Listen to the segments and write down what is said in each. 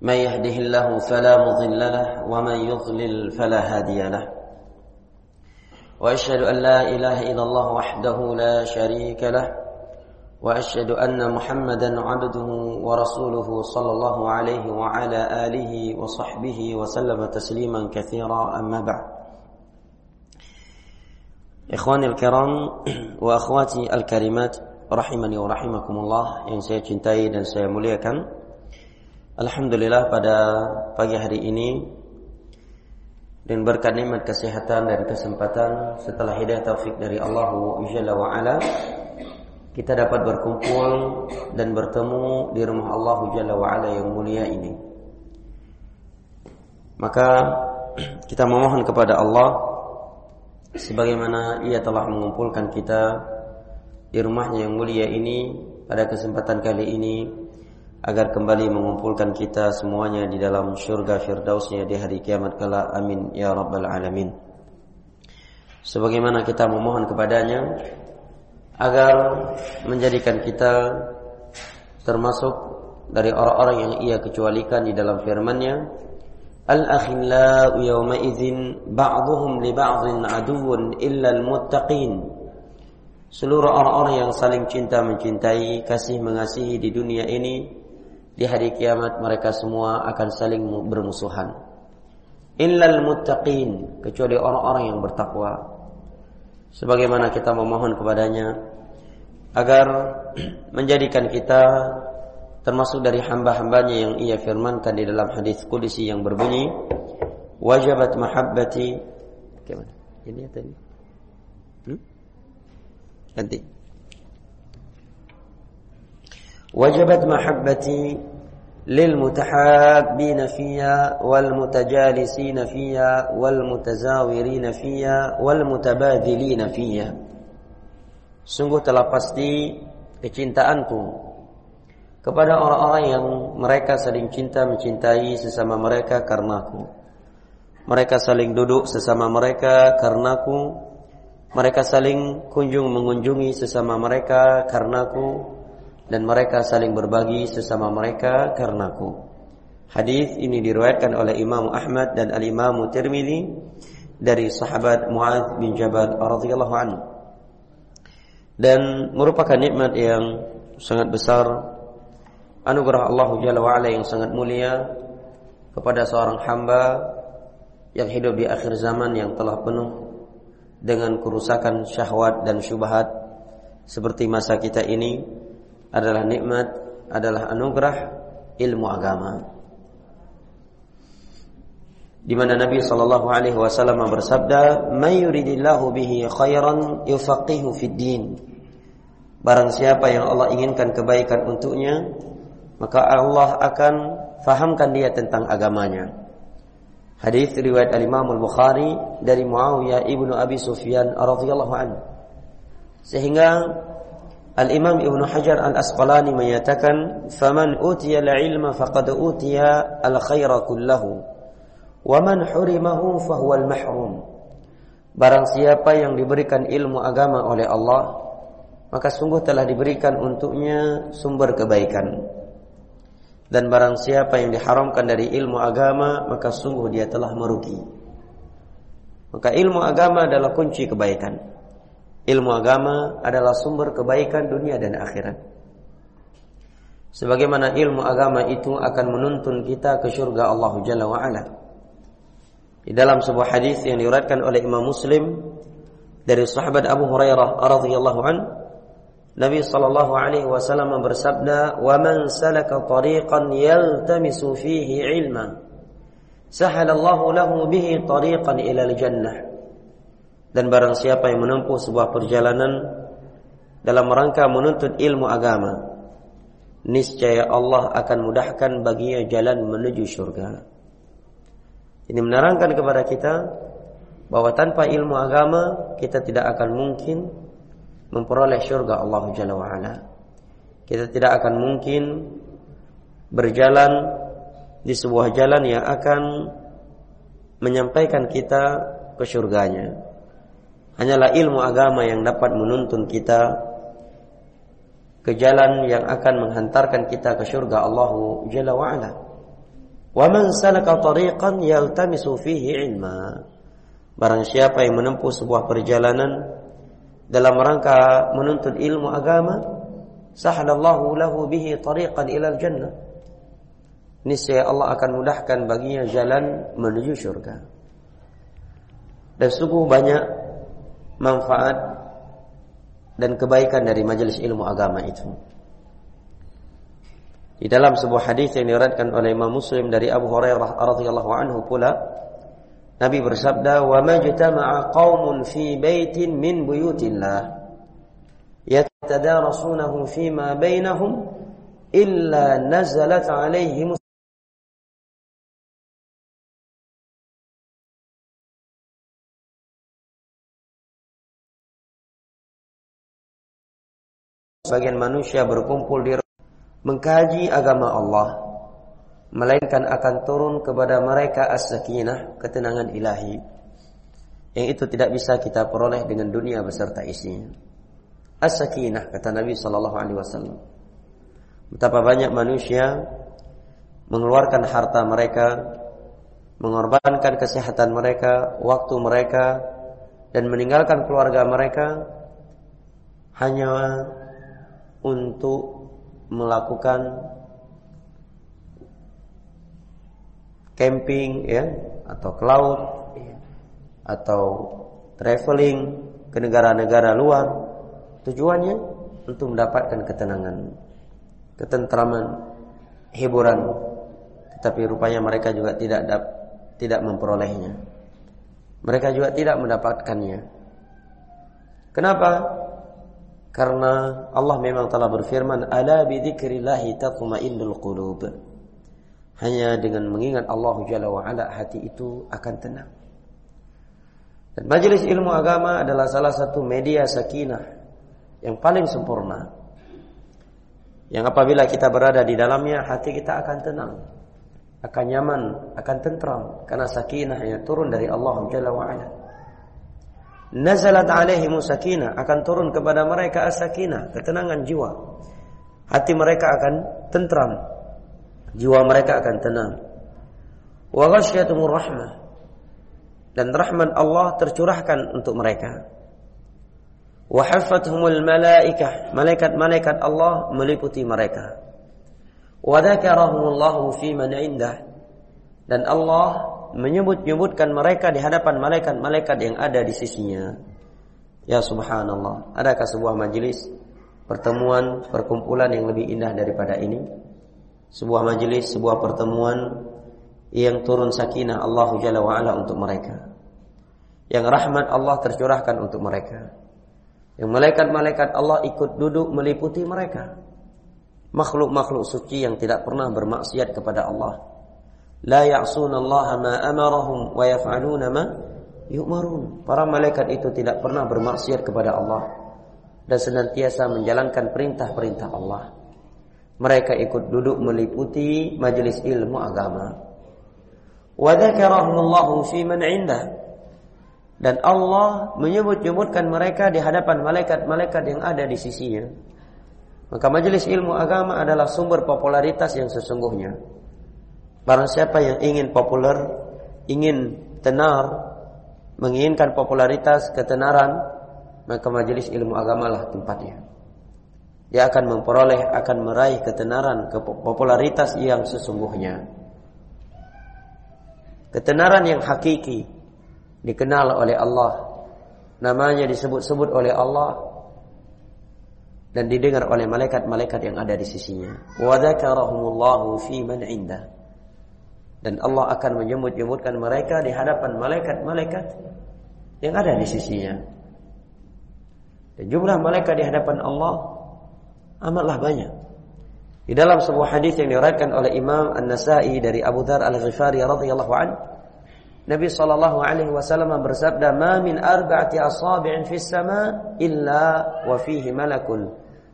من يهده الله فلا مضل له ومن يضلل فلا هادي له. وأشهد أن لا إله إلا الله وحده لا شريك له وأشهد أن محمدا عبده ورسوله صلى الله عليه وعلى آله وصحبه وسلم تسليما كثيرا. أما بعد إخواني الكرام وأخواتي الكريمات رحمني ورحمكم الله yang saya cintai dan Alhamdulillah pada pagi hari ini dan berkat nikmat kesehatan dan kesempatan setelah hidayah taufik dari Allah Jalla wa ala kita dapat berkumpul dan bertemu di rumah Allah Jalla wa ala yang mulia ini. Maka kita memohon kepada Allah sebagaimana Ia telah mengumpulkan kita di rumahnya yang mulia ini pada kesempatan kali ini agar kembali mengumpulkan kita semuanya di dalam syurga firdausnya di hari kiamat kala amin ya rabbal alamin. Sebagaimana kita memohon kepadanya agar menjadikan kita termasuk dari orang-orang yang ia kecualikan di dalam firman-Nya. Al-akhillau yawma idzin ba'dhum li ba'dhin aduwwun illa al-muttaqin. Seluruh orang-orang yang saling cinta mencintai, kasih mengasihi di dunia ini, di hari kiamat mereka semua akan saling bermusuhan. Illal muttaqin, kecuali orang-orang yang bertakwa. Sebagaimana kita memohon kepadanya agar menjadikan kita termasuk dari hamba-hambanya yang ia firmankan di dalam hadis qudsi yang berbunyi wajabat mahabbati gimana ini atau ini hmm? ganti wajabat mahabbati للمتحابين فيها والمتجالسين فيها والمتزاورين فيها والمتبادلين فيها Sungguh telah pasti kecintaanku kepada orang-orang yang mereka saling cinta mencintai sesama mereka karenaku. Mereka saling duduk sesama mereka karenaku. Mereka saling kunjung mengunjungi sesama mereka karenaku dan mereka saling berbagi sesama mereka karenaku. Hadis ini diriwayatkan oleh Imam Ahmad dan Al Imam Tirmizi dari sahabat Muadz bin Jabal radhiyallahu anhu dan merupakan nikmat yang sangat besar anugerah Allah Jalla wa yang sangat mulia kepada seorang hamba yang hidup di akhir zaman yang telah penuh dengan kerusakan syahwat dan syubhat seperti masa kita ini adalah nikmat adalah anugerah ilmu agama di mana Nabi sallallahu alaihi wasallam bersabda, "May yuridillahu bihi khairan yufaqihu fid din." Barang siapa yang Allah inginkan kebaikan untuknya, maka Allah akan fahamkan dia tentang agamanya. Hadis riwayat Al-Imam Al-Bukhari dari Muawiyah ibnu Abi Sufyan radhiyallahu anhu. Sehingga Al-Imam Ibnu Hajar Al-Asqalani menyatakan, "Faman utiya al-ilma faqad utiya al-khaira kullahu." Waman hurimahu fahuwal mahrum. Barang siapa yang diberikan ilmu agama oleh Allah, maka sungguh telah diberikan untuknya sumber kebaikan. Dan barang siapa yang diharamkan dari ilmu agama, maka sungguh dia telah merugi. Maka ilmu agama adalah kunci kebaikan. Ilmu agama adalah sumber kebaikan dunia dan akhirat. Sebagaimana ilmu agama itu akan menuntun kita ke surga Allah Jalla wa. Di dalam sebuah hadis yang diriwayatkan oleh Imam Muslim dari sahabat Abu Hurairah radhiyallahu an Nabi sallallahu alaihi wasallam bersabda, "Wa man salaka tariqan yaltamisu fihi ilma, sahalallahu lahu bihi tariqan ila al-jannah." Dan barang siapa yang menempuh sebuah perjalanan dalam rangka menuntut ilmu agama, niscaya Allah akan mudahkan baginya jalan menuju surga. Ini menerangkan kepada kita bahwa tanpa ilmu agama kita tidak akan mungkin memperoleh surga Allah Jalla wa ala. Kita tidak akan mungkin berjalan di sebuah jalan yang akan menyampaikan kita ke surganya. Hanyalah ilmu agama yang dapat menuntun kita ke jalan yang akan menghantarkan kita ke surga Allah Jalla wa ala. Wa man salaka tariqan yaltamisu fihi ilma. Barang siapa yang menempuh sebuah perjalanan dalam rangka menuntut ilmu agama, sahadallahu lahu bihi tariqan ila jannah. Niscaya Allah akan mudahkan baginya jalan menuju surga. Dan sungguh banyak manfaat dan kebaikan dari majelis ilmu agama itu. Di dalam sebuah hadis yang diriwayatkan oleh Imam Muslim dari Abu Hurairah radhiyallahu anhu pula Nabi bersabda, "Wa majtama'a qaumun fi baitin min buyutillah yatadarasunahu fima bainahum illa nazalat 'alaihim sebagian manusia berkumpul di mengkaji agama Allah melainkan akan turun kepada mereka as-sakinah ketenangan ilahi yang itu tidak bisa kita peroleh dengan dunia beserta isinya. As-sakinah kata Nabi sallallahu alaihi wasallam. Betapa banyak manusia mengeluarkan harta mereka mengorbankan kesehatan mereka waktu mereka dan meninggalkan keluarga mereka hanya untuk melakukan camping ya atau ke laut ya, atau traveling ke negara-negara luar. Tujuannya untuk mendapatkan ketenangan ketentraman hiburan. Tetapi rupanya mereka juga tidak tidak memperolehnya. Mereka juga tidak mendapatkannya. Kenapa karena Allah memang telah berfirman, "Ala bi tatma'innul qulub." Hanya dengan mengingat Allah Jalla wa ala hati itu akan tenang. Dan majelis ilmu agama adalah salah satu media sakinah yang paling sempurna. Yang apabila kita berada di dalamnya hati kita akan tenang, akan nyaman, akan tentram karena sakinah yang turun dari Allah Jalla wa ala nazalat alaihimu sakinah akan turun kepada mereka as-sakinah ketenangan jiwa. Hati mereka akan tentram. Jiwa mereka akan tenang. Wa ghasyatumur rahmah. Dan rahman Allah tercurahkan untuk mereka. Wa hafathumul malaikah malaikat-malaikat Allah meliputi mereka. Wa dzakarahumullahu fi man indah. Dan Allah menyebut-nyebutkan mereka di hadapan malaikat-malaikat yang ada di sisinya. Ya subhanallah, adakah sebuah majelis pertemuan, perkumpulan yang lebih indah daripada ini? Sebuah majelis, sebuah pertemuan yang turun sakinah Allah Jalla wa ala untuk mereka. Yang rahmat Allah tercurahkan untuk mereka. Yang malaikat-malaikat Allah ikut duduk meliputi mereka. Makhluk-makhluk suci yang tidak pernah bermaksiat kepada Allah la ya'suna Allah ma amarahum wa yaf'aluna ma yu'marun. Para malaikat itu tidak pernah bermaksiat kepada Allah dan senantiasa menjalankan perintah-perintah Allah. Mereka ikut duduk meliputi majelis ilmu agama. Wa dzakarahumullahu fi man 'indah. Dan Allah menyebut-nyebutkan mereka di hadapan malaikat-malaikat yang ada di sisinya. Maka majelis ilmu agama adalah sumber popularitas yang sesungguhnya. Barang siapa yang ingin populer, ingin tenar, menginginkan popularitas, ketenaran, maka majelis ilmu agamalah tempatnya. Dia akan memperoleh, akan meraih ketenaran, popularitas yang sesungguhnya. Ketenaran yang hakiki dikenal oleh Allah, namanya disebut-sebut oleh Allah dan didengar oleh malaikat-malaikat yang ada di sisinya. Wa dzakarahumullahu fi man indah dan Allah akan menyebut-nyebutkan mereka di hadapan malaikat-malaikat yang ada di sisinya. Dan jumlah malaikat di hadapan Allah amatlah banyak. Di dalam sebuah hadis yang diriwayatkan oleh Imam An-Nasa'i dari Abu Dzar Al-Ghifari radhiyallahu anhu, Nabi sallallahu alaihi wasallam bersabda, "Ma min arba'ati asabi'in fis sama illa wa fihi malakun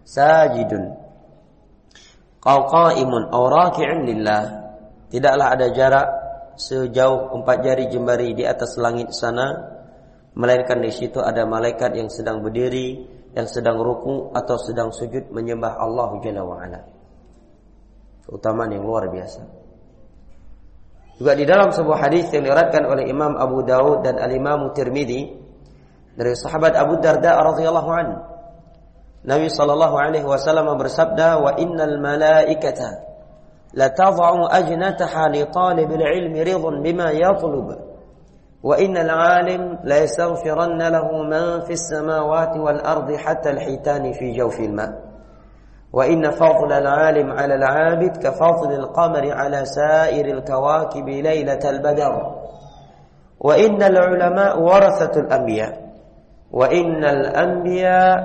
sajidun." Qau qa'imun aw raki'un lillah. Tidaklah ada jarak sejauh empat jari jemari di atas langit sana melainkan di situ ada malaikat yang sedang berdiri, yang sedang ruku atau sedang sujud menyembah Allah Jalla wa keutamaan yang luar biasa. Juga di dalam sebuah hadis yang diriwayatkan oleh Imam Abu Daud dan Al-Imam Tirmidzi dari sahabat Abu Darda radhiyallahu anhu. Nabi sallallahu alaihi wasallam bersabda, "Wa innal malaikata لتضع أجنتها لطالب العلم رضا بما يطلب وإن العالم ليستغفرن له من في السماوات والأرض حتى الحيتان في جوف الماء. وإن فضل العالم على العابد كفضل القمر على سائر الكواكب ليلة البدر. وإن العلماء ورثة الأنبياء وإن الأنبياء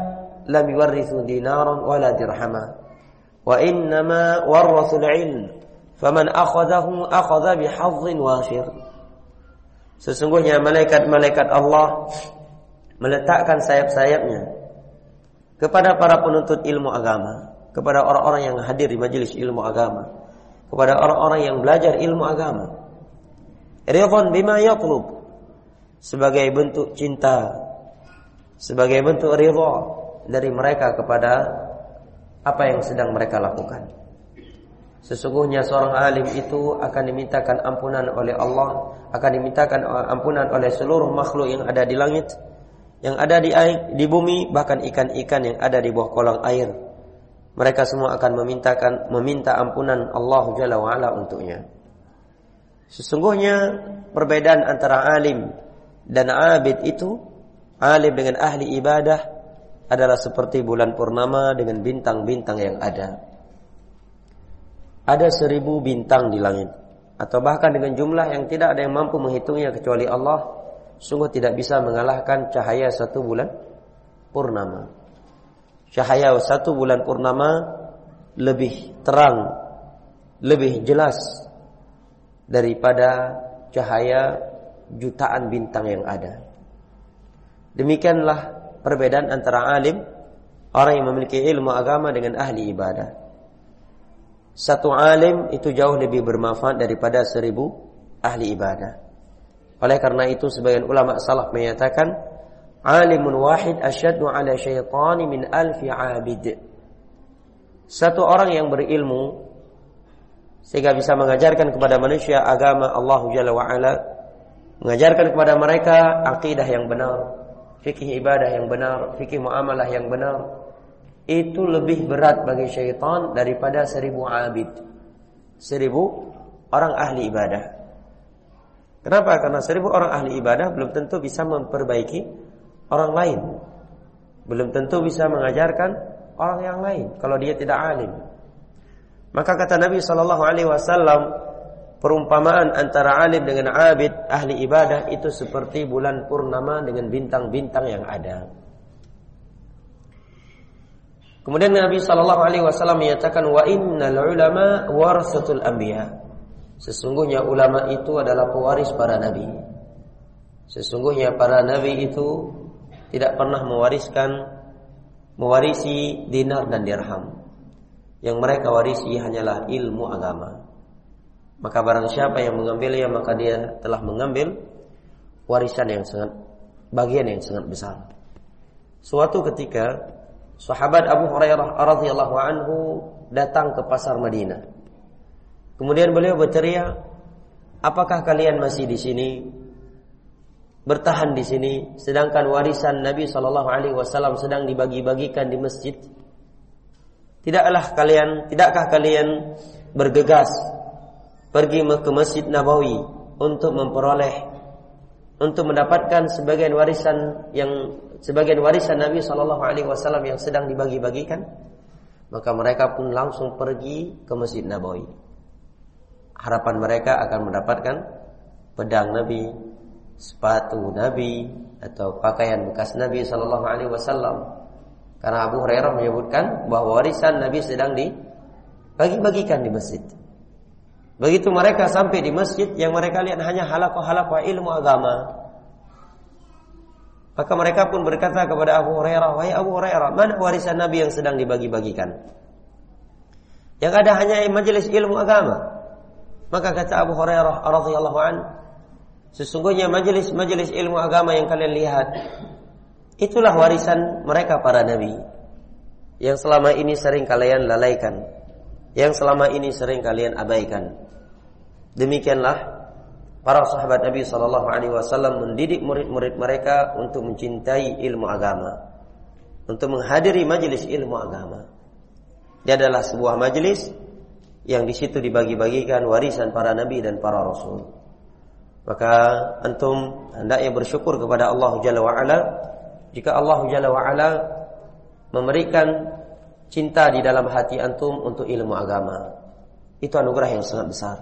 لم يورثوا دينارا ولا درهما. وإنما ورثوا العلم فمن أخذه أخذ بحظ وافر Sesungguhnya malaikat-malaikat Allah meletakkan sayap-sayapnya kepada para penuntut ilmu agama kepada orang-orang yang hadir di majelis ilmu agama, kepada orang-orang yang belajar ilmu agama. Ridwan bima yatlub sebagai bentuk cinta, sebagai bentuk ridha dari mereka kepada apa yang sedang mereka lakukan. Sesungguhnya seorang alim itu akan dimintakan ampunan oleh Allah, akan dimintakan ampunan oleh seluruh makhluk yang ada di langit, yang ada di air, di bumi, bahkan ikan-ikan yang ada di bawah kolam air mereka semua akan memintakan meminta ampunan Allah Jalla wa untuknya. Sesungguhnya perbedaan antara alim dan abid itu alim dengan ahli ibadah adalah seperti bulan purnama dengan bintang-bintang yang ada. Ada seribu bintang di langit atau bahkan dengan jumlah yang tidak ada yang mampu menghitungnya kecuali Allah sungguh tidak bisa mengalahkan cahaya satu bulan purnama cahaya satu bulan purnama lebih terang, lebih jelas daripada cahaya jutaan bintang yang ada. Demikianlah perbedaan antara alim, orang yang memiliki ilmu agama dengan ahli ibadah. Satu alim itu jauh lebih bermanfaat daripada seribu ahli ibadah. Oleh karena itu sebagian ulama salaf menyatakan alimun wahid asyaddu ala syaitani min alfi abid. Satu orang yang berilmu sehingga bisa mengajarkan kepada manusia agama Allah Jalla wa ala, mengajarkan kepada mereka akidah yang benar, fikih ibadah yang benar, fikih muamalah yang benar. Itu lebih berat bagi syaitan daripada seribu abid. Seribu orang ahli ibadah. Kenapa? Karena seribu orang ahli ibadah belum tentu bisa memperbaiki orang lain. Belum tentu bisa mengajarkan orang yang lain kalau dia tidak alim. Maka kata Nabi Shallallahu Alaihi Wasallam, perumpamaan antara alim dengan abid ahli ibadah itu seperti bulan purnama dengan bintang-bintang yang ada. Kemudian Nabi Shallallahu Alaihi Wasallam menyatakan wa innal ulama warasatul anbiya. Sesungguhnya ulama itu adalah pewaris para nabi. Sesungguhnya para nabi itu tidak pernah mewariskan mewarisi dinar dan dirham. Yang mereka warisi hanyalah ilmu agama. Maka barang siapa yang mengambilnya maka dia telah mengambil warisan yang sangat bagian yang sangat besar. Suatu ketika sahabat Abu Hurairah radhiyallahu anhu datang ke pasar Madinah. Kemudian beliau berceria, "Apakah kalian masih di sini bertahan di sini sedangkan warisan Nabi Shallallahu alaihi wasallam sedang dibagi-bagikan di masjid tidaklah kalian tidakkah kalian bergegas pergi ke Masjid Nabawi untuk memperoleh untuk mendapatkan sebagian warisan yang sebagian warisan Nabi Shallallahu alaihi wasallam yang sedang dibagi-bagikan maka mereka pun langsung pergi ke Masjid Nabawi harapan mereka akan mendapatkan pedang Nabi sepatu Nabi atau pakaian bekas Nabi Shallallahu Alaihi Wasallam. Karena Abu Hurairah menyebutkan bahwa warisan Nabi sedang di Bagi-bagikan di masjid. Begitu mereka sampai di masjid yang mereka lihat hanya halakoh-halakoh ilmu agama. Maka mereka pun berkata kepada Abu Hurairah, "Wahai Abu Hurairah, mana warisan Nabi yang sedang dibagi-bagikan?" Yang ada hanya majelis ilmu agama. Maka kata Abu Hurairah radhiyallahu an, sesungguhnya majelis-majelis ilmu agama yang kalian lihat itulah warisan mereka para nabi yang selama ini sering kalian lalaikan, yang selama ini sering kalian abaikan. Demikianlah para sahabat Nabi Shallallahu Alaihi Wasallam mendidik murid-murid mereka untuk mencintai ilmu agama, untuk menghadiri majelis ilmu agama. Dia adalah sebuah majelis yang di situ dibagi-bagikan warisan para nabi dan para rasul. Maka antum hendaknya bersyukur kepada Allah Jalla wa ala jika Allah Jalla wa ala memberikan cinta di dalam hati antum untuk ilmu agama. Itu anugerah yang sangat besar.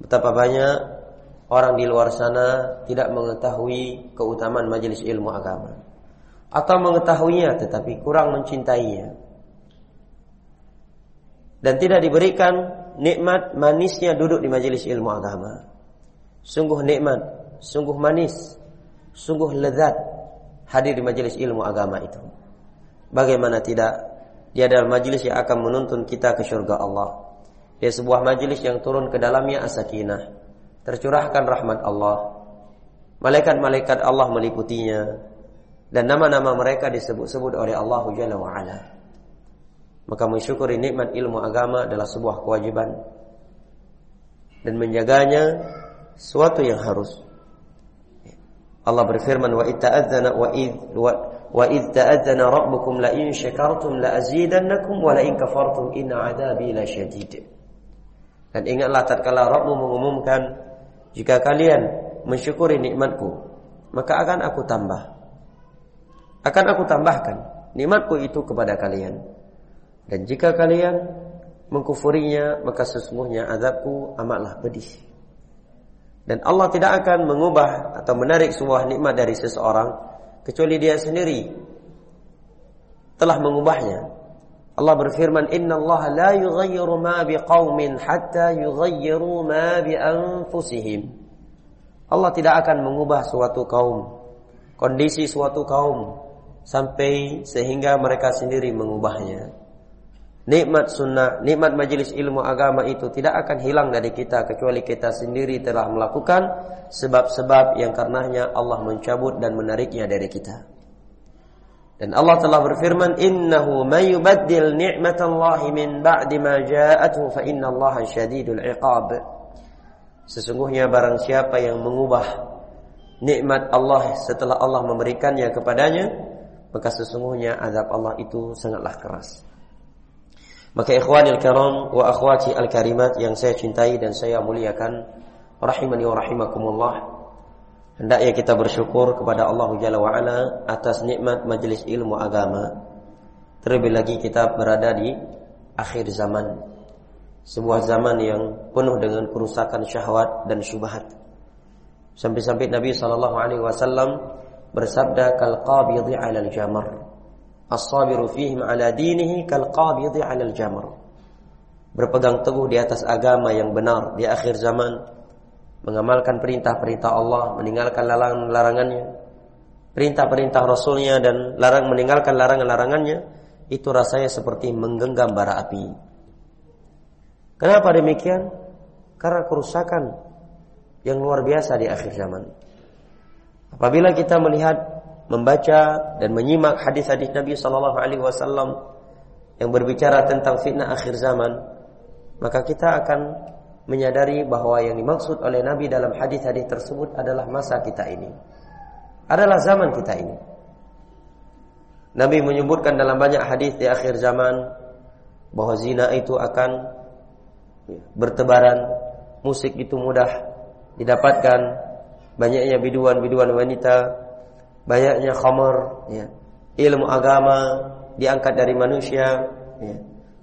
Betapa banyak orang di luar sana tidak mengetahui keutamaan majelis ilmu agama atau mengetahuinya tetapi kurang mencintainya dan tidak diberikan nikmat manisnya duduk di majelis ilmu agama sungguh nikmat sungguh manis sungguh lezat hadir di majelis ilmu agama itu bagaimana tidak dia adalah majelis yang akan menuntun kita ke surga Allah dia sebuah majelis yang turun ke dalamnya as-sakinah tercurahkan rahmat Allah. Malaikat-malaikat Allah meliputinya dan nama-nama mereka disebut-sebut oleh Allah Jalla wa ala. Maka mensyukuri nikmat ilmu agama adalah sebuah kewajiban dan menjaganya suatu yang harus. Allah berfirman wa itta'adzana wa id wa, wa id ta'adzana rabbukum la in syakartum la azidannakum wa la. Dan ingatlah tatkala Rabbmu mengumumkan jika kalian mensyukuri nikmatku, maka akan aku tambah. Akan aku tambahkan nikmatku itu kepada kalian. Dan jika kalian mengkufurinya, maka sesungguhnya azabku amatlah pedih. Dan Allah tidak akan mengubah atau menarik sebuah nikmat dari seseorang kecuali dia sendiri telah mengubahnya. Allah berfirman, "Inna Allah la yughayyiru ma biqaumin hatta yughayyiru ma bi anfusihim." Allah tidak akan mengubah suatu kaum, kondisi suatu kaum sampai sehingga mereka sendiri mengubahnya. Nikmat sunnah, nikmat majelis ilmu agama itu tidak akan hilang dari kita kecuali kita sendiri telah melakukan sebab-sebab yang karenanya Allah mencabut dan menariknya dari kita. Dan Allah telah berfirman, "Innahu may yubaddil ni'matallahi min ba'di ma ja'atuhu fa innallaha syadidul 'iqab." Sesungguhnya barang siapa yang mengubah nikmat Allah setelah Allah memberikannya kepadanya, maka sesungguhnya azab Allah itu sangatlah keras. Maka ikhwanil karam wa akhwati al-karimat yang saya cintai dan saya muliakan, rahimani wa rahimakumullah. Hendaknya kita bersyukur kepada Allah Jalla wa'ala atas nikmat majelis ilmu agama. Terlebih lagi kita berada di akhir zaman. Sebuah zaman yang penuh dengan kerusakan syahwat dan syubhat. Sampai-sampai Nabi sallallahu alaihi wasallam bersabda kal qabidhi 'ala al-jamr. As-sabiru fihim 'ala dinihi kal qabidhi 'ala al-jamr. Berpegang teguh di atas agama yang benar di akhir zaman mengamalkan perintah-perintah Allah, meninggalkan larangan-larangannya, perintah-perintah Rasulnya dan larang meninggalkan larangan-larangannya, itu rasanya seperti menggenggam bara api. Kenapa demikian? Karena kerusakan yang luar biasa di akhir zaman. Apabila kita melihat, membaca dan menyimak hadis-hadis Nabi Shallallahu Alaihi Wasallam yang berbicara tentang fitnah akhir zaman, maka kita akan menyadari bahwa yang dimaksud oleh Nabi dalam hadis-hadis tersebut adalah masa kita ini. Adalah zaman kita ini. Nabi menyebutkan dalam banyak hadis di akhir zaman bahwa zina itu akan bertebaran, musik itu mudah didapatkan, banyaknya biduan-biduan wanita, banyaknya khamar, ya. ilmu agama diangkat dari manusia, ya.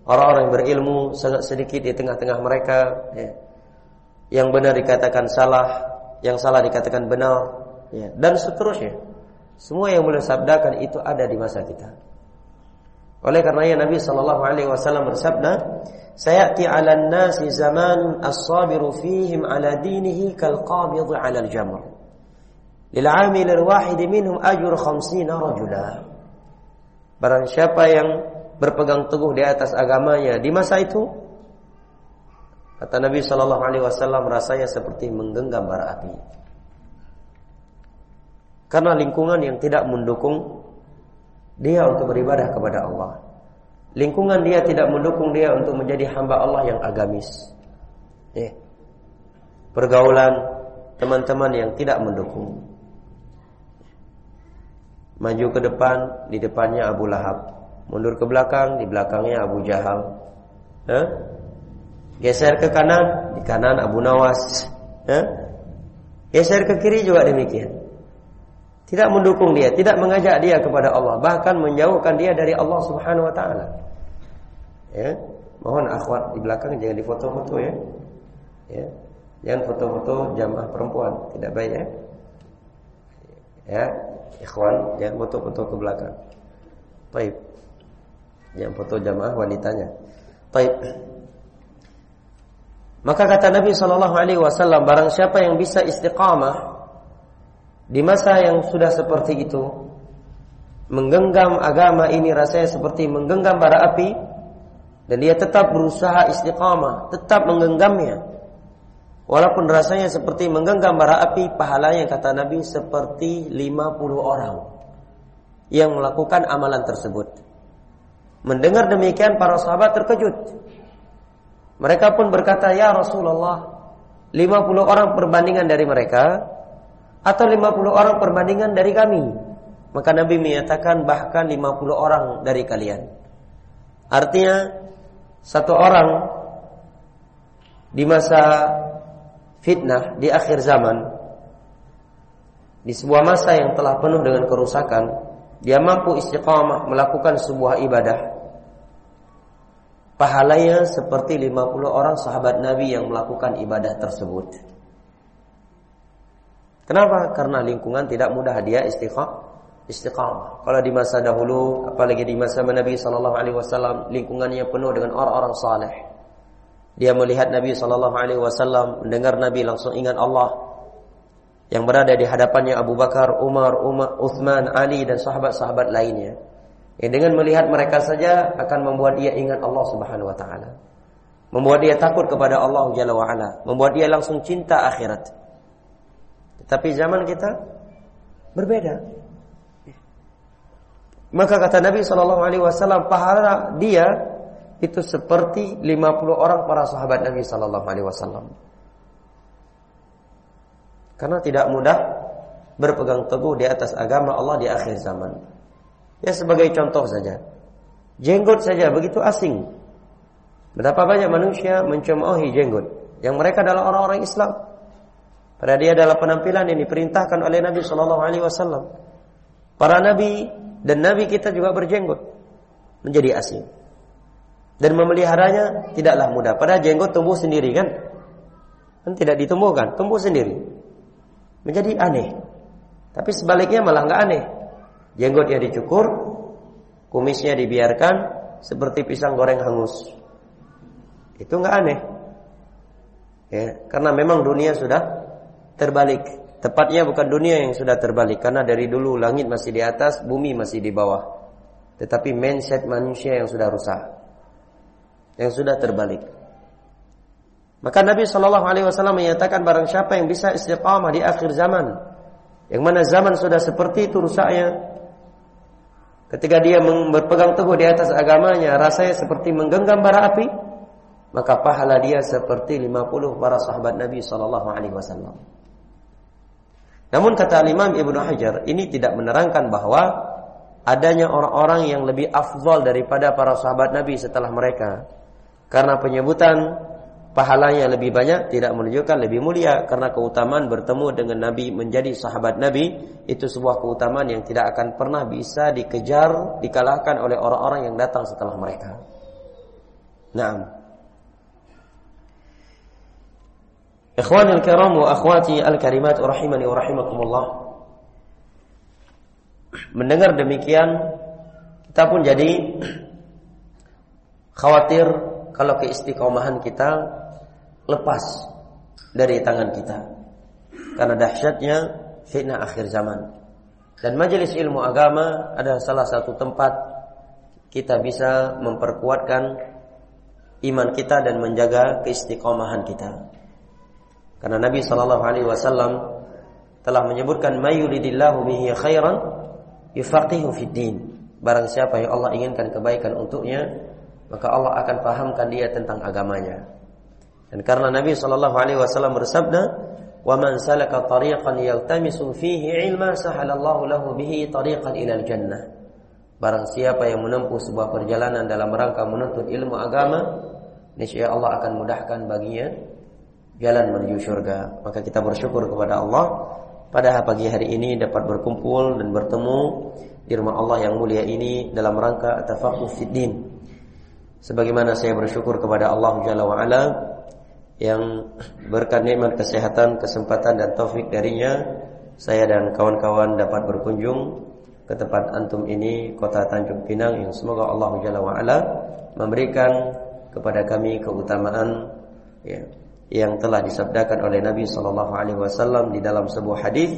Orang-orang berilmu sangat sedikit di tengah-tengah mereka. Ya. Yang benar dikatakan salah, yang salah dikatakan benar, ya. dan seterusnya. Semua yang boleh sabdakan itu ada di masa kita. Oleh karenanya Nabi sallallahu alaihi wasallam bersabda, "Sayati 'alan nasi zaman as-sabiru fihim 'ala dinihi kal qabid 'ala al-jamr." Lil al-wahid minhum ajru 50 rajula. Barang siapa yang berpegang teguh di atas agamanya di masa itu, kata Nabi sallallahu alaihi wasallam rasanya seperti menggenggam bara api. Karena lingkungan yang tidak mendukung dia untuk beribadah kepada Allah. Lingkungan dia tidak mendukung dia untuk menjadi hamba Allah yang agamis. Eh. Pergaulan teman-teman yang tidak mendukung. Maju ke depan, di depannya Abu Lahab. Mundur ke belakang, di belakangnya Abu Jahal. Eh? Geser ke kanan, di kanan Abu Nawas. Eh? Geser ke kiri juga demikian. Tidak mendukung dia, tidak mengajak dia kepada Allah, bahkan menjauhkan dia dari Allah Subhanahu wa taala. Ya. Mohon akhwat di belakang jangan difoto-foto ya. Ya. Jangan foto-foto jamaah perempuan, tidak baik ya. Ya, ikhwan, jangan foto-foto ke belakang. Baik. Jangan foto jamaah wanitanya. Baik. Maka kata Nabi Shallallahu Alaihi Wasallam, barang siapa yang bisa istiqamah di masa yang sudah seperti itu, menggenggam agama ini rasanya seperti menggenggam bara api dan dia tetap berusaha istiqamah, tetap menggenggamnya. Walaupun rasanya seperti menggenggam bara api, pahalanya kata Nabi seperti 50 orang yang melakukan amalan tersebut. Mendengar demikian para sahabat terkejut. Mereka pun berkata, "Ya Rasulullah, 50 orang perbandingan dari mereka atau 50 orang perbandingan dari kami. Maka Nabi menyatakan bahkan 50 orang dari kalian. Artinya satu orang di masa fitnah di akhir zaman di sebuah masa yang telah penuh dengan kerusakan, dia mampu istiqamah melakukan sebuah ibadah. Pahalanya seperti 50 orang sahabat Nabi yang melakukan ibadah tersebut. Kenapa? Karena lingkungan tidak mudah dia istiqamah. Istiqamah. Kalau di masa dahulu, apalagi di masa Nabi Shallallahu Alaihi Wasallam, lingkungannya penuh dengan orang-orang saleh. Dia melihat Nabi Shallallahu Alaihi Wasallam, mendengar Nabi langsung ingat Allah yang berada di hadapannya Abu Bakar, Umar, Umar, Uthman, Ali dan sahabat-sahabat lainnya. Yang dengan melihat mereka saja akan membuat dia ingat Allah Subhanahu Wa Taala, membuat dia takut kepada Allah Jalla wa membuat dia langsung cinta akhirat. Tapi zaman kita berbeda. Maka kata Nabi Shallallahu Alaihi Wasallam pahala dia itu seperti 50 orang para sahabat Nabi Shallallahu Alaihi Wasallam. Karena tidak mudah berpegang teguh di atas agama Allah di akhir zaman. Ya sebagai contoh saja, jenggot saja begitu asing. Berapa banyak manusia mencemoohi jenggot yang mereka adalah orang-orang Islam. Pada dia adalah penampilan yang diperintahkan oleh Nabi Shallallahu Alaihi Wasallam. Para nabi dan nabi kita juga berjenggot menjadi asing dan memeliharanya tidaklah mudah. Pada jenggot tumbuh sendiri kan? Kan tidak ditumbuhkan, tumbuh sendiri. Menjadi aneh. Tapi sebaliknya malah nggak aneh. Jenggotnya dicukur, kumisnya dibiarkan seperti pisang goreng hangus. Itu nggak aneh. Ya, karena memang dunia sudah terbalik. Tepatnya bukan dunia yang sudah terbalik karena dari dulu langit masih di atas, bumi masih di bawah. Tetapi mindset manusia yang sudah rusak. Yang sudah terbalik. Maka Nabi Shallallahu alaihi wasallam menyatakan barang siapa yang bisa istiqamah di akhir zaman, yang mana zaman sudah seperti itu rusaknya, Ketika dia berpegang teguh di atas agamanya, rasanya seperti menggenggam bara api, maka pahala dia seperti 50 para sahabat Nabi sallallahu alaihi wasallam. Namun kata Imam Ibnu Hajar ini tidak menerangkan bahwa adanya orang-orang yang lebih afdal daripada para sahabat Nabi setelah mereka. Karena penyebutan pahalanya lebih banyak tidak menunjukkan lebih mulia karena keutamaan bertemu dengan Nabi menjadi sahabat Nabi itu sebuah keutamaan yang tidak akan pernah bisa dikejar dikalahkan oleh orang-orang yang datang setelah mereka. Nah, Ikhwanul kiram wa akhwati al-karimat rahimani wa rahimakumullah. Mendengar demikian kita pun jadi Khawatir kalau keistiqomahan kita lepas dari tangan kita. Karena dahsyatnya fitnah akhir zaman. Dan majelis ilmu agama adalah salah satu tempat kita bisa memperkuatkan iman kita dan menjaga keistiqomahan kita. Karena Nabi Shallallahu Alaihi Wasallam telah menyebutkan mayuridillahu bihi khairan yufaqihu fid din. Barang siapa yang Allah inginkan kebaikan untuknya, maka Allah akan pahamkan dia tentang agamanya. Dan karena Nabi Shallallahu Alaihi Wasallam bersabda, "Wa man salaka tariqan yaltamisu fihi ilma sahalallahu lahu bihi tariqan ilal jannah." Barang siapa yang menempuh sebuah perjalanan dalam rangka menuntut ilmu agama, niscaya Allah akan mudahkan baginya jalan menuju surga. Maka kita bersyukur kepada Allah pada pagi hari ini dapat berkumpul dan bertemu di rumah Allah yang mulia ini dalam rangka tafaqquh fid din. Sebagaimana saya bersyukur kepada Allah Jalla wa ala yang berkat nikmat kesehatan, kesempatan dan taufik darinya saya dan kawan-kawan dapat berkunjung ke tempat antum ini kota Tanjung Pinang yang semoga Allah Jalla wa ala memberikan kepada kami keutamaan ya, yang telah disabdakan oleh Nabi sallallahu alaihi wasallam di dalam sebuah hadis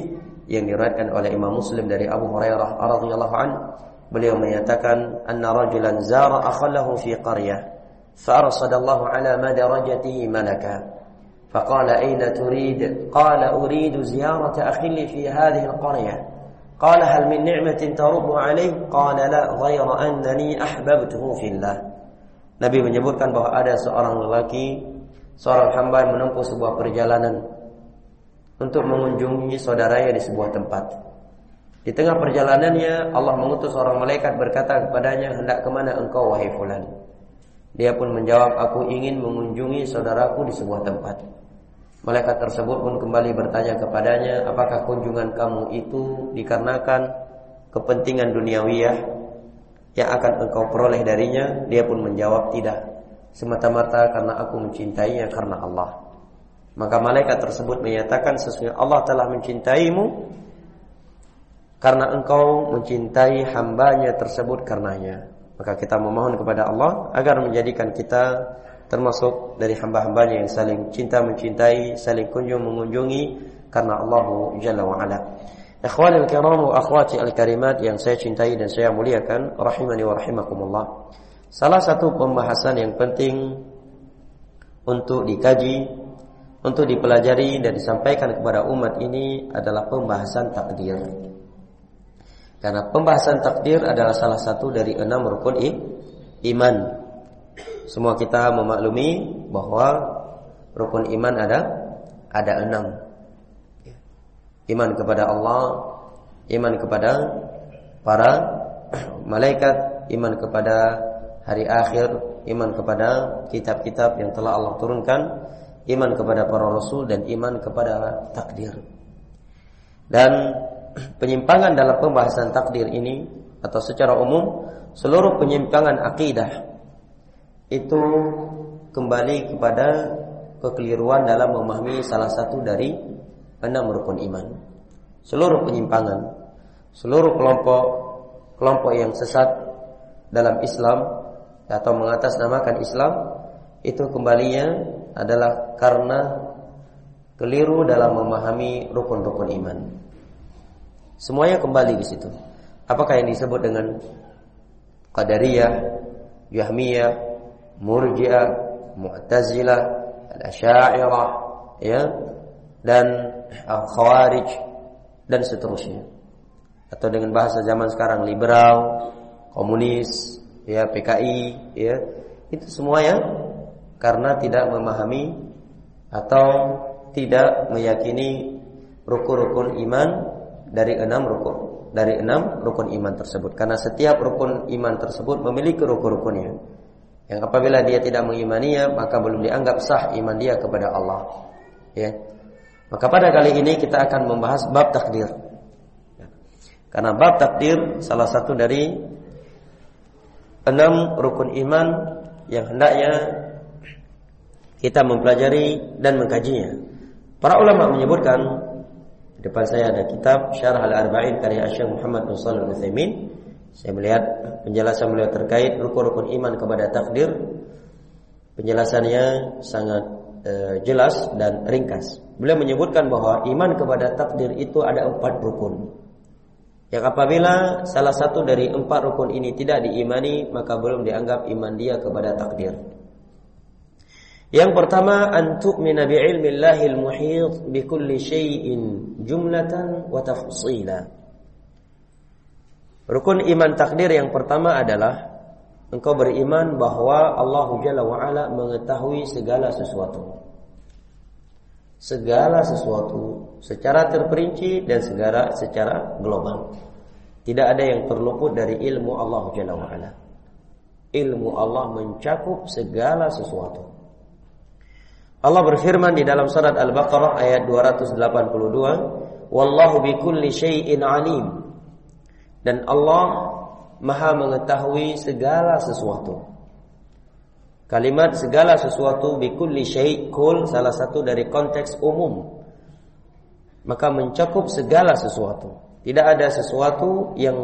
yang diriwayatkan oleh Imam Muslim dari Abu Hurairah radhiyallahu an beliau menyatakan anna rajulan zara akhalahu fi qaryah فأرصد الله على مدرجته ملكا فقال أين تريد قال أريد زيارة أخي لي في هذه القرية قال هل من نعمة ترد عليه قال لا غير أنني أحببته في الله Nabi menyebutkan bahwa ada seorang lelaki seorang hamba yang menempuh sebuah perjalanan untuk mengunjungi saudaranya di sebuah tempat. Di tengah perjalanannya Allah mengutus seorang malaikat berkata kepadanya, "Hendak ke mana engkau wahai fulan?" Dia pun menjawab, aku ingin mengunjungi saudaraku di sebuah tempat. Malaikat tersebut pun kembali bertanya kepadanya, apakah kunjungan kamu itu dikarenakan kepentingan duniawiyah yang akan engkau peroleh darinya? Dia pun menjawab, tidak. Semata-mata karena aku mencintainya karena Allah. Maka malaikat tersebut menyatakan sesungguhnya Allah telah mencintaimu karena engkau mencintai hambanya tersebut karenanya. Maka kita memohon kepada Allah agar menjadikan kita termasuk dari hamba-hambanya yang saling cinta mencintai, saling kunjung mengunjungi karena Allah Jalla wa ala. Ikhwanil kiram wa akhwati al-karimat yang saya cintai dan saya muliakan, rahimani wa rahimakumullah. Salah satu pembahasan yang penting untuk dikaji, untuk dipelajari dan disampaikan kepada umat ini adalah pembahasan takdir. Karena pembahasan takdir adalah salah satu dari enam rukun iman. Semua kita memaklumi bahwa rukun iman ada ada enam. Iman kepada Allah, iman kepada para malaikat, iman kepada hari akhir, iman kepada kitab-kitab yang telah Allah turunkan, iman kepada para rasul dan iman kepada takdir. Dan penyimpangan dalam pembahasan takdir ini atau secara umum seluruh penyimpangan akidah itu kembali kepada kekeliruan dalam memahami salah satu dari enam rukun iman. Seluruh penyimpangan, seluruh kelompok kelompok yang sesat dalam Islam atau mengatasnamakan Islam itu kembalinya adalah karena keliru dalam memahami rukun-rukun iman. Semuanya kembali di situ. Apakah yang disebut dengan Qadariyah, Jahmiyah, Murji'ah, Mu'tazilah, Al-Asy'ariyah, ya, dan Al-Khawarij dan seterusnya. Atau dengan bahasa zaman sekarang liberal, komunis, ya PKI, ya. Itu semuanya karena tidak memahami atau tidak meyakini rukun-rukun iman dari enam rukun dari enam rukun iman tersebut. Karena setiap rukun iman tersebut memiliki rukun-rukunnya. Yang apabila dia tidak mengimaninya maka belum dianggap sah iman dia kepada Allah. Ya. Maka pada kali ini kita akan membahas bab takdir. Karena bab takdir salah satu dari enam rukun iman yang hendaknya kita mempelajari dan mengkajinya. Para ulama menyebutkan di depan saya ada kitab Syarah Al-Arba'in karya Syekh Muhammad bin Shalih Al-Utsaimin. Saya melihat penjelasan beliau terkait rukun-rukun iman kepada takdir. Penjelasannya sangat e, jelas dan ringkas. Beliau menyebutkan bahwa iman kepada takdir itu ada empat rukun. Yang apabila salah satu dari empat rukun ini tidak diimani, maka belum dianggap iman dia kepada takdir. Yang pertama, antuk min bi'ilmi Allahil muhit bi kulli syai'in jumlatan wa tafsila. Rukun iman takdir yang pertama adalah engkau beriman bahwa Allah Jalla wa ala mengetahui segala sesuatu. Segala sesuatu secara terperinci dan segala secara global. Tidak ada yang terluput dari ilmu Allah Jalla wa ala. Ilmu Allah mencakup segala sesuatu. Allah berfirman di dalam surat Al-Baqarah ayat 282, "Wallahu bikulli syai'in alim." Dan Allah Maha mengetahui segala sesuatu. Kalimat segala sesuatu bikulli syai' kul salah satu dari konteks umum. Maka mencakup segala sesuatu. Tidak ada sesuatu yang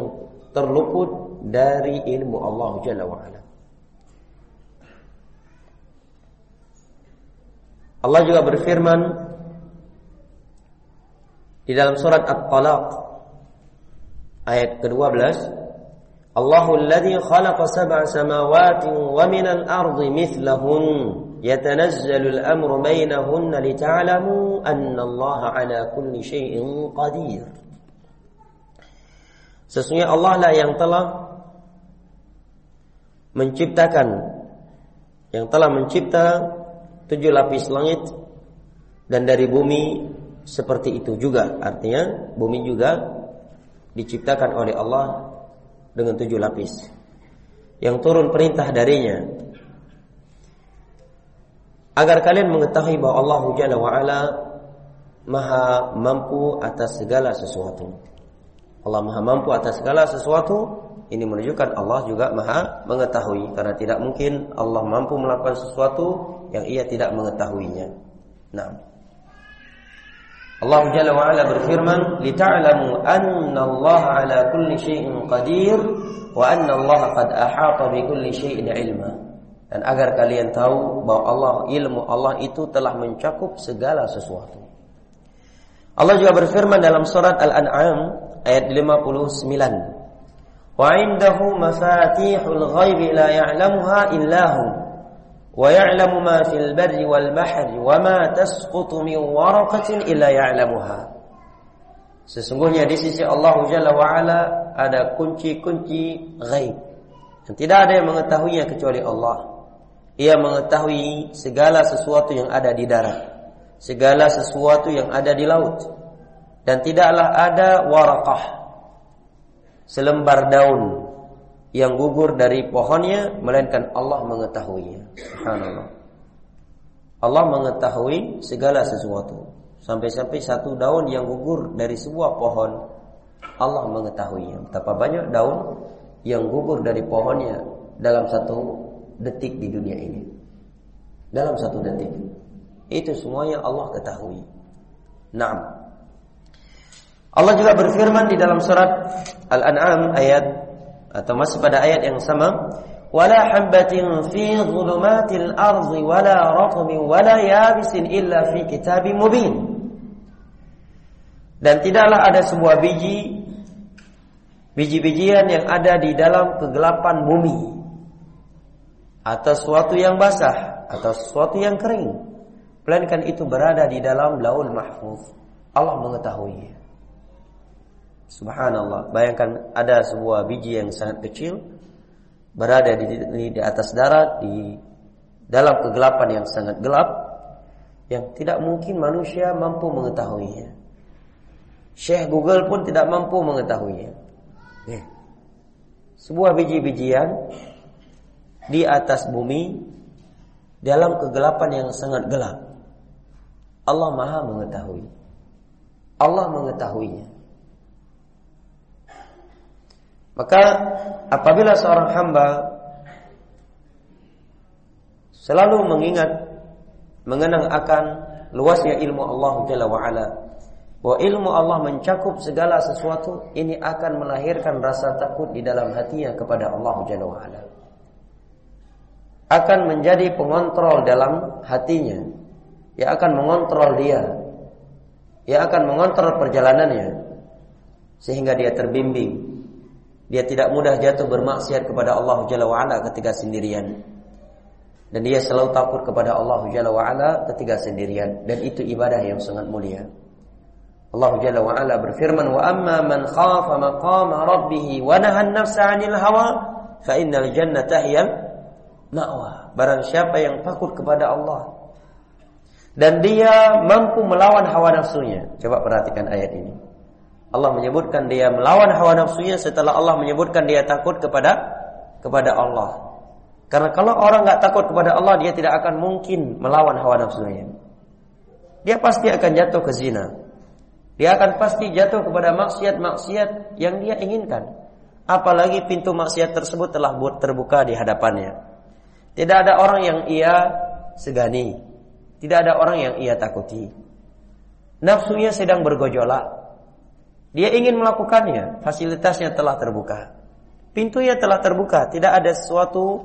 terluput dari ilmu Allah Jalla wa Allah juga berfirman di dalam surat At-Talaq ayat ke-12 Allahu alladhi khalaqa sab'a samawati wa min al-ardi mithlahun yatanazzalu al-amru bainahunna lita'lamu anna Allah ala kulli syai'in qadir Sesungguhnya Allah lah yang telah menciptakan yang telah mencipta tujuh lapis langit dan dari bumi seperti itu juga artinya bumi juga diciptakan oleh Allah dengan tujuh lapis yang turun perintah darinya agar kalian mengetahui bahwa Allah Jalla wa ala maha mampu atas segala sesuatu. Allah maha mampu atas segala sesuatu ini menunjukkan Allah juga maha mengetahui karena tidak mungkin Allah mampu melakukan sesuatu yang ia tidak mengetahuinya. Nah, Allah Jalla wa ala berfirman, "Lita'lamu anna Allah ala kulli syai'in qadir wa anna Allah qad ahata bi kulli syai'in ilma." Dan agar kalian tahu bahwa Allah ilmu Allah itu telah mencakup segala sesuatu. Allah juga berfirman dalam surat Al-An'am ayat 59. Wa 'indahu mafatihul ghaibi la ya'lamuha illa hu ويعلم ما في البر والبحر وما تسقط من ورقة إلا يعلمها Sesungguhnya di sisi Allah Jalla wa'ala ada kunci-kunci ghaib. Dan tidak ada yang mengetahuinya kecuali Allah. Ia mengetahui segala sesuatu yang ada di darat. Segala sesuatu yang ada di laut. Dan tidaklah ada warakah. Selembar daun yang gugur dari pohonnya melainkan Allah mengetahuinya. Subhanallah. Allah mengetahui segala sesuatu. Sampai-sampai satu daun yang gugur dari sebuah pohon Allah mengetahuinya. Betapa banyak daun yang gugur dari pohonnya dalam satu detik di dunia ini. Dalam satu detik. Itu semuanya Allah ketahui. Naam. Allah juga berfirman di dalam surat Al-An'am ayat atau masih pada ayat yang sama wala habatin fi dhulumatil ardi wala ratbin wala yabisin illa fi kitabim mubin. Dan tidaklah ada sebuah biji biji-bijian yang ada di dalam kegelapan bumi atau sesuatu yang basah atau sesuatu yang kering melainkan itu berada di dalam laul mahfuz. Allah mengetahuinya Subhanallah, bayangkan ada sebuah biji yang sangat kecil berada di, di, di atas darat di dalam kegelapan yang sangat gelap yang tidak mungkin manusia mampu mengetahuinya. Syekh Google pun tidak mampu mengetahuinya. Ya. Sebuah biji-bijian di atas bumi dalam kegelapan yang sangat gelap. Allah Maha mengetahui. Allah mengetahuinya. Maka apabila seorang hamba selalu mengingat mengenang akan luasnya ilmu Allah Jalla wa ala bahwa ilmu Allah mencakup segala sesuatu ini akan melahirkan rasa takut di dalam hatinya kepada Allah Jalla wa'ala. Akan menjadi pengontrol dalam hatinya. Yang akan mengontrol dia. Yang akan mengontrol perjalanannya. Sehingga dia terbimbing dia tidak mudah jatuh bermaksiat kepada Allah Jalla wa'ala ketika sendirian dan dia selalu takut kepada Allah Jalla wa'ala ketika sendirian dan itu ibadah yang sangat mulia Allah Jalla wa ala berfirman wa amma man khafa maqama rabbih wa nahan nafsa 'anil hawa fa innal jannata hiyal ma'wa. Barang siapa yang takut kepada Allah dan dia mampu melawan hawa nafsunya. Coba perhatikan ayat ini. Allah menyebutkan dia melawan hawa nafsunya setelah Allah menyebutkan dia takut kepada kepada Allah. Karena kalau orang nggak takut kepada Allah, dia tidak akan mungkin melawan hawa nafsunya. Dia pasti akan jatuh ke zina. Dia akan pasti jatuh kepada maksiat-maksiat yang dia inginkan. Apalagi pintu maksiat tersebut telah terbuka di hadapannya. Tidak ada orang yang ia segani. Tidak ada orang yang ia takuti. Nafsunya sedang bergojolak. Dia ingin melakukannya. Fasilitasnya telah terbuka. Pintunya telah terbuka. Tidak ada sesuatu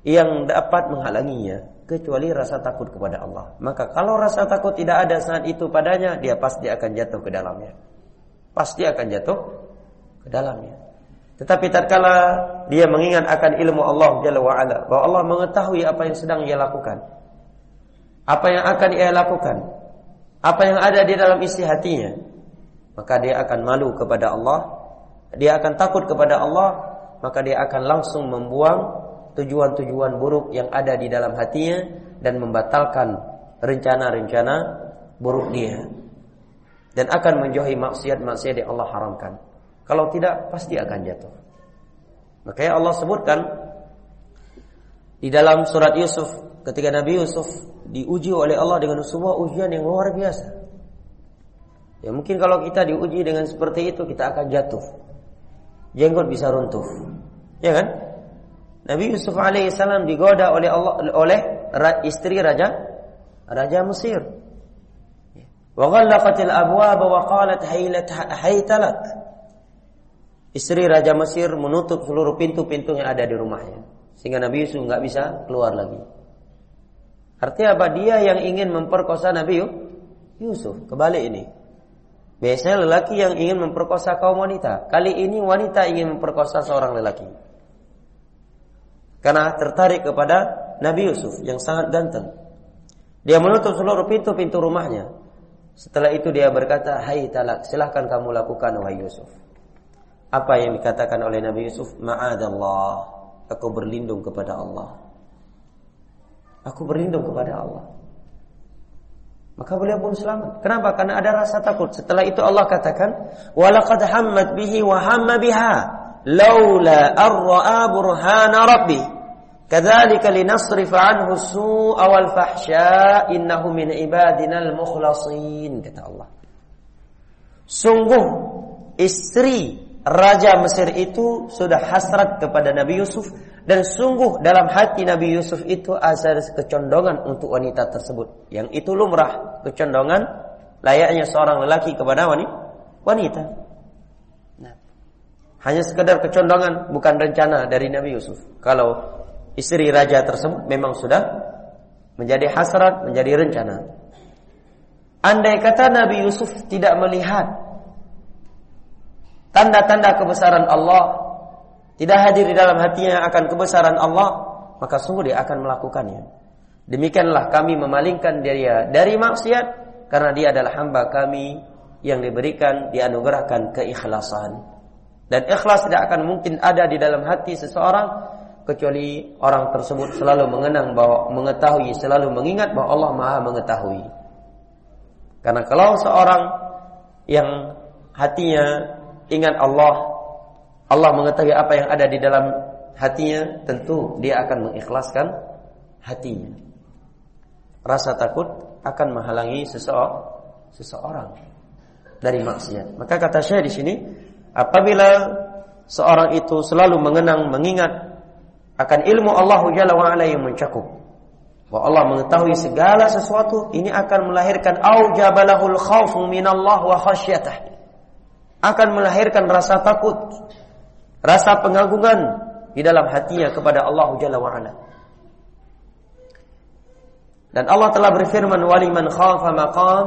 yang dapat menghalanginya kecuali rasa takut kepada Allah. Maka kalau rasa takut tidak ada saat itu padanya, dia pasti akan jatuh ke dalamnya. Pasti akan jatuh ke dalamnya. Tetapi tatkala dia mengingat akan ilmu Allah Jalla wa ala, bahwa Allah mengetahui apa yang sedang ia lakukan. Apa yang akan ia lakukan. Apa yang ada di dalam isi hatinya. Maka dia akan malu kepada Allah. Dia akan takut kepada Allah. Maka dia akan langsung membuang tujuan-tujuan buruk yang ada di dalam hatinya dan membatalkan rencana-rencana buruk dia dan akan menjauhi maksiat-maksiat yang Allah haramkan. Kalau tidak pasti akan jatuh. Makanya Allah sebutkan di dalam surat Yusuf ketika Nabi Yusuf diuji oleh Allah dengan sebuah ujian yang luar biasa. Ya mungkin kalau kita diuji dengan seperti itu kita akan jatuh. Jenggot bisa runtuh. Ya kan? Nabi Yusuf alaihissalam digoda oleh Allah oleh istri raja raja Mesir. Wa ghallaqatil wa qalat haytalak. Istri raja Mesir menutup seluruh pintu-pintu yang ada di rumahnya sehingga Nabi Yusuf nggak bisa keluar lagi. Artinya apa? Dia yang ingin memperkosa Nabi Yusuf. Kebalik ini. Biasanya lelaki yang ingin memperkosa kaum wanita. Kali ini wanita ingin memperkosa seorang lelaki. Karena tertarik kepada Nabi Yusuf yang sangat ganteng. Dia menutup seluruh pintu-pintu rumahnya. Setelah itu dia berkata, Hai talak, silahkan kamu lakukan wahai Yusuf. Apa yang dikatakan oleh Nabi Yusuf? Ma'adallah, aku berlindung kepada Allah. Aku berlindung kepada Allah. Maka beliau pun selamat. Kenapa? Karena ada rasa takut. Setelah itu Allah katakan, "Walaqad hammat bihi wa hamma biha." laula arra'a burhana rabbi kadzalika linasrif anhu su'a wal fahsya innahu min ibadinal mukhlasin kata Allah sungguh istri raja Mesir itu sudah hasrat kepada Nabi Yusuf dan sungguh dalam hati Nabi Yusuf itu ada kecondongan untuk wanita tersebut yang itu lumrah kecondongan layaknya seorang lelaki kepada wanita hanya sekedar kecondongan, bukan rencana dari Nabi Yusuf. Kalau istri raja tersebut memang sudah menjadi hasrat, menjadi rencana. Andai kata Nabi Yusuf tidak melihat tanda-tanda kebesaran Allah, tidak hadir di dalam hatinya akan kebesaran Allah, maka sungguh dia akan melakukannya. Demikianlah kami memalingkan dia dari maksiat karena dia adalah hamba kami yang diberikan dianugerahkan keikhlasan. Dan ikhlas tidak akan mungkin ada di dalam hati seseorang kecuali orang tersebut selalu mengenang bahwa mengetahui, selalu mengingat bahwa Allah Maha mengetahui. Karena kalau seorang yang hatinya ingat Allah, Allah mengetahui apa yang ada di dalam hatinya, tentu dia akan mengikhlaskan hatinya. Rasa takut akan menghalangi seseorang dari maksiat. Maka kata saya di sini, apabila seorang itu selalu mengenang, mengingat akan ilmu Allah Jalla wa ala yang mencakup Bahwa Allah mengetahui segala sesuatu ini akan melahirkan aujabalahul khaufu minallah wa khasyatah. Akan melahirkan rasa takut, rasa pengagungan di dalam hatinya kepada Allah Jalla wa ala. Dan Allah telah berfirman waliman khafa maqam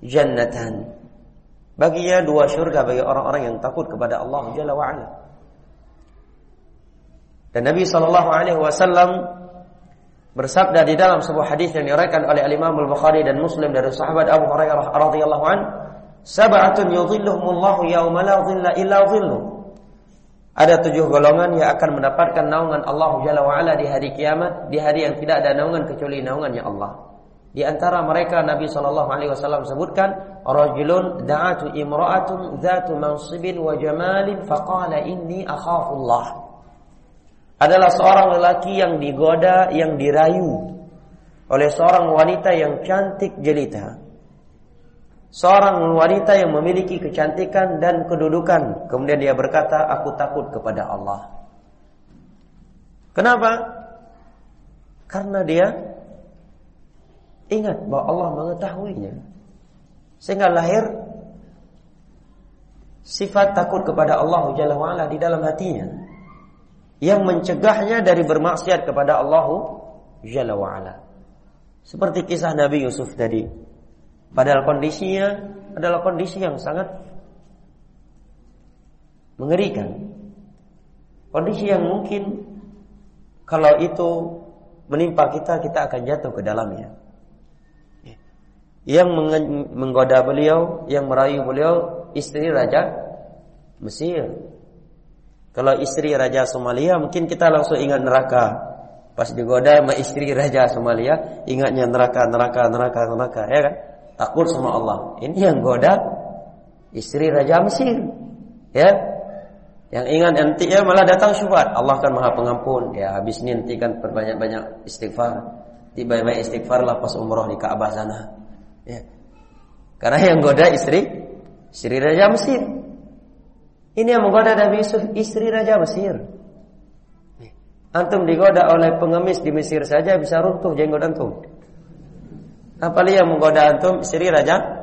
jannatan. Baginya dua syurga bagi orang-orang yang takut kepada Allah Jalla wa ala. Dan Nabi sallallahu alaihi wasallam bersabda di dalam sebuah hadis yang diriwayatkan oleh Imam Al-Bukhari dan Muslim dari sahabat Abu Hurairah radhiyallahu an, "Sab'atun yudhilluhumullahu yauma la dhilla illa dhilluh." Ada tujuh golongan yang akan mendapatkan naungan Allah Jalla wa ala di hari kiamat, di hari yang tidak ada naungan kecuali naungannya Allah. Di antara mereka Nabi sallallahu alaihi wasallam sebutkan, "Rajulun da'atu imra'atun dzatu mansibin wa jamalin faqala inni akhafullah." adalah seorang lelaki yang digoda, yang dirayu oleh seorang wanita yang cantik jelita. Seorang wanita yang memiliki kecantikan dan kedudukan. Kemudian dia berkata, aku takut kepada Allah. Kenapa? Karena dia ingat bahwa Allah mengetahuinya. Sehingga lahir sifat takut kepada Allah Jalla wa'ala di dalam hatinya yang mencegahnya dari bermaksiat kepada Allah Jalla wa'ala. Seperti kisah Nabi Yusuf tadi. Padahal kondisinya adalah kondisi yang sangat mengerikan. Kondisi yang mungkin kalau itu menimpa kita, kita akan jatuh ke dalamnya. Yang menggoda beliau, yang merayu beliau, istri Raja Mesir kalau istri Raja Somalia mungkin kita langsung ingat neraka. Pas digoda sama istri Raja Somalia, ingatnya neraka, neraka, neraka, neraka, ya kan? Takut sama Allah. Ini yang goda istri Raja Mesir. Ya. Yang ingat nanti ya malah datang syubhat. Allah kan Maha Pengampun. Ya, habis ini nanti kan perbanyak-banyak istighfar. Tiba-tiba istighfar lah pas umroh di Ka'bah sana. Ya. Karena yang goda istri istri Raja Mesir. Ini yang menggoda Nabi Yusuf istri Raja Mesir. Antum digoda oleh pengemis di Mesir saja bisa runtuh jenggot antum. Apalagi yang menggoda antum istri Raja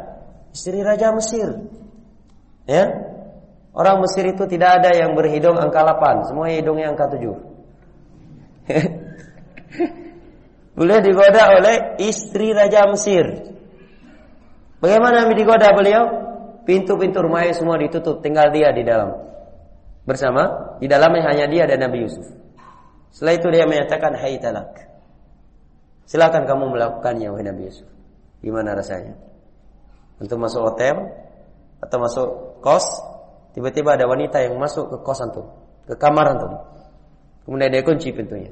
istri Raja Mesir. Ya. Orang Mesir itu tidak ada yang berhidung angka 8, semua hidungnya angka 7. Boleh digoda oleh istri Raja Mesir. Bagaimana digoda beliau? Pintu-pintu rumahnya semua ditutup, tinggal dia di dalam. Bersama, di dalamnya hanya dia dan Nabi Yusuf. Setelah itu dia menyatakan, Hai talak. Silakan kamu melakukannya, wahai Nabi Yusuf. Gimana rasanya? Untuk masuk hotel, atau masuk kos, tiba-tiba ada wanita yang masuk ke kos antum, ke kamar antum. Kemudian dia kunci pintunya.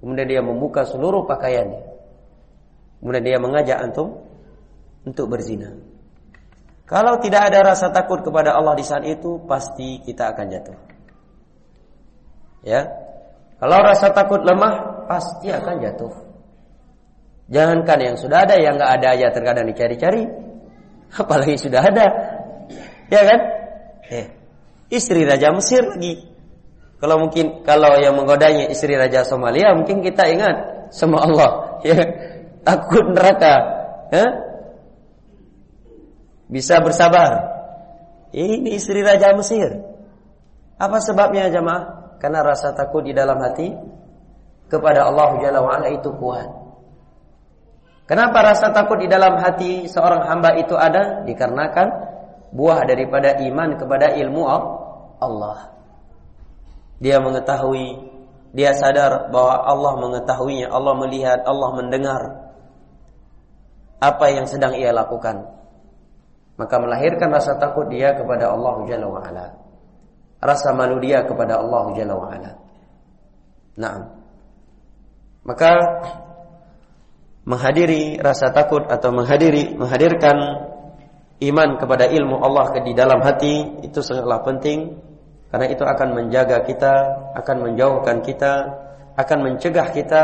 Kemudian dia membuka seluruh pakaiannya. Kemudian dia mengajak antum untuk berzina. Kalau tidak ada rasa takut kepada Allah di saat itu, pasti kita akan jatuh. Ya. Kalau rasa takut lemah, pasti akan jatuh. Jangankan yang sudah ada, yang nggak ada aja terkadang dicari-cari. Apalagi sudah ada. Ya kan? Eh, istri Raja Mesir lagi. Kalau mungkin kalau yang menggodanya istri Raja Somalia, mungkin kita ingat sama Allah. Ya, takut neraka. Ya? bisa bersabar. Ini istri Raja Mesir. Apa sebabnya jemaah? Karena rasa takut di dalam hati kepada Allah Jalla itu kuat. Kenapa rasa takut di dalam hati seorang hamba itu ada? Dikarenakan buah daripada iman kepada ilmu Allah. Dia mengetahui, dia sadar bahwa Allah mengetahuinya, Allah melihat, Allah mendengar apa yang sedang ia lakukan maka melahirkan rasa takut dia kepada Allah Jalla wa. Rasa malu dia kepada Allah Jalla wa. Nah, maka menghadiri rasa takut atau menghadiri menghadirkan iman kepada ilmu Allah di dalam hati itu sangatlah penting karena itu akan menjaga kita, akan menjauhkan kita, akan mencegah kita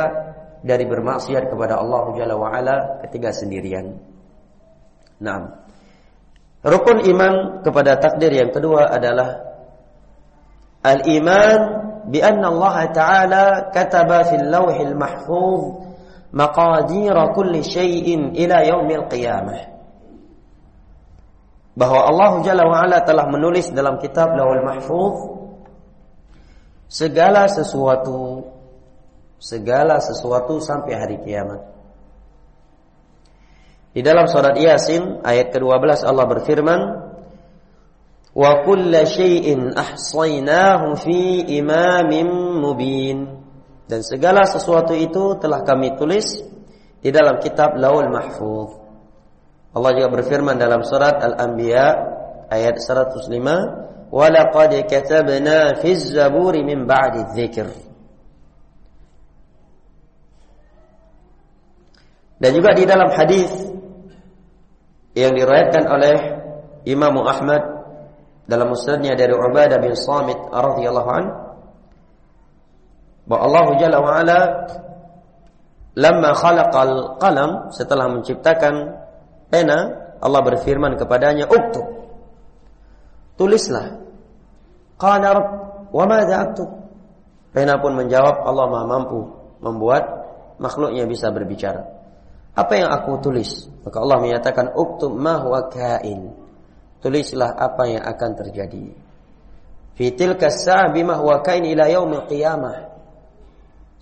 dari bermaksiat kepada Allah Jalla wa ala ketika sendirian. Nah, Rukun iman kepada takdir yang kedua adalah al-iman bi anna Allah Ta'ala kataba fil lawhil mahfuz maqadir kulli syai'in ila yaumil qiyamah. Bahwa Allah Jalla wa ala telah menulis dalam kitab Lauhul Mahfuz segala sesuatu segala sesuatu sampai hari kiamat. Di dalam surat Yasin ayat ke-12 Allah berfirman, "Wa kulla syai'in ahsaynahu fi imamin mubin." Dan segala sesuatu itu telah kami tulis di dalam kitab Laul Mahfuz. Allah juga berfirman dalam surat Al-Anbiya ayat 105, "Wa laqad katabna fi zaburi min ba'di dzikr." Dan juga di dalam hadis yang diriwayatkan oleh Imam Ahmad dalam musnadnya dari Ubadah bin Samit radhiyallahu anhu bahwa Allah Jalla wa ala lamma khalaqal qalam setelah menciptakan pena Allah berfirman kepadanya uktub. Tulislah. Qala rabb wa madza aktub pena pun menjawab Allah Maha mampu membuat makhluknya bisa berbicara. Apa yang aku tulis? Maka Allah menyatakan uktub ma huwa kain. Tulislah apa yang akan terjadi. Fi tilka bima huwa kain ila yaumil qiyamah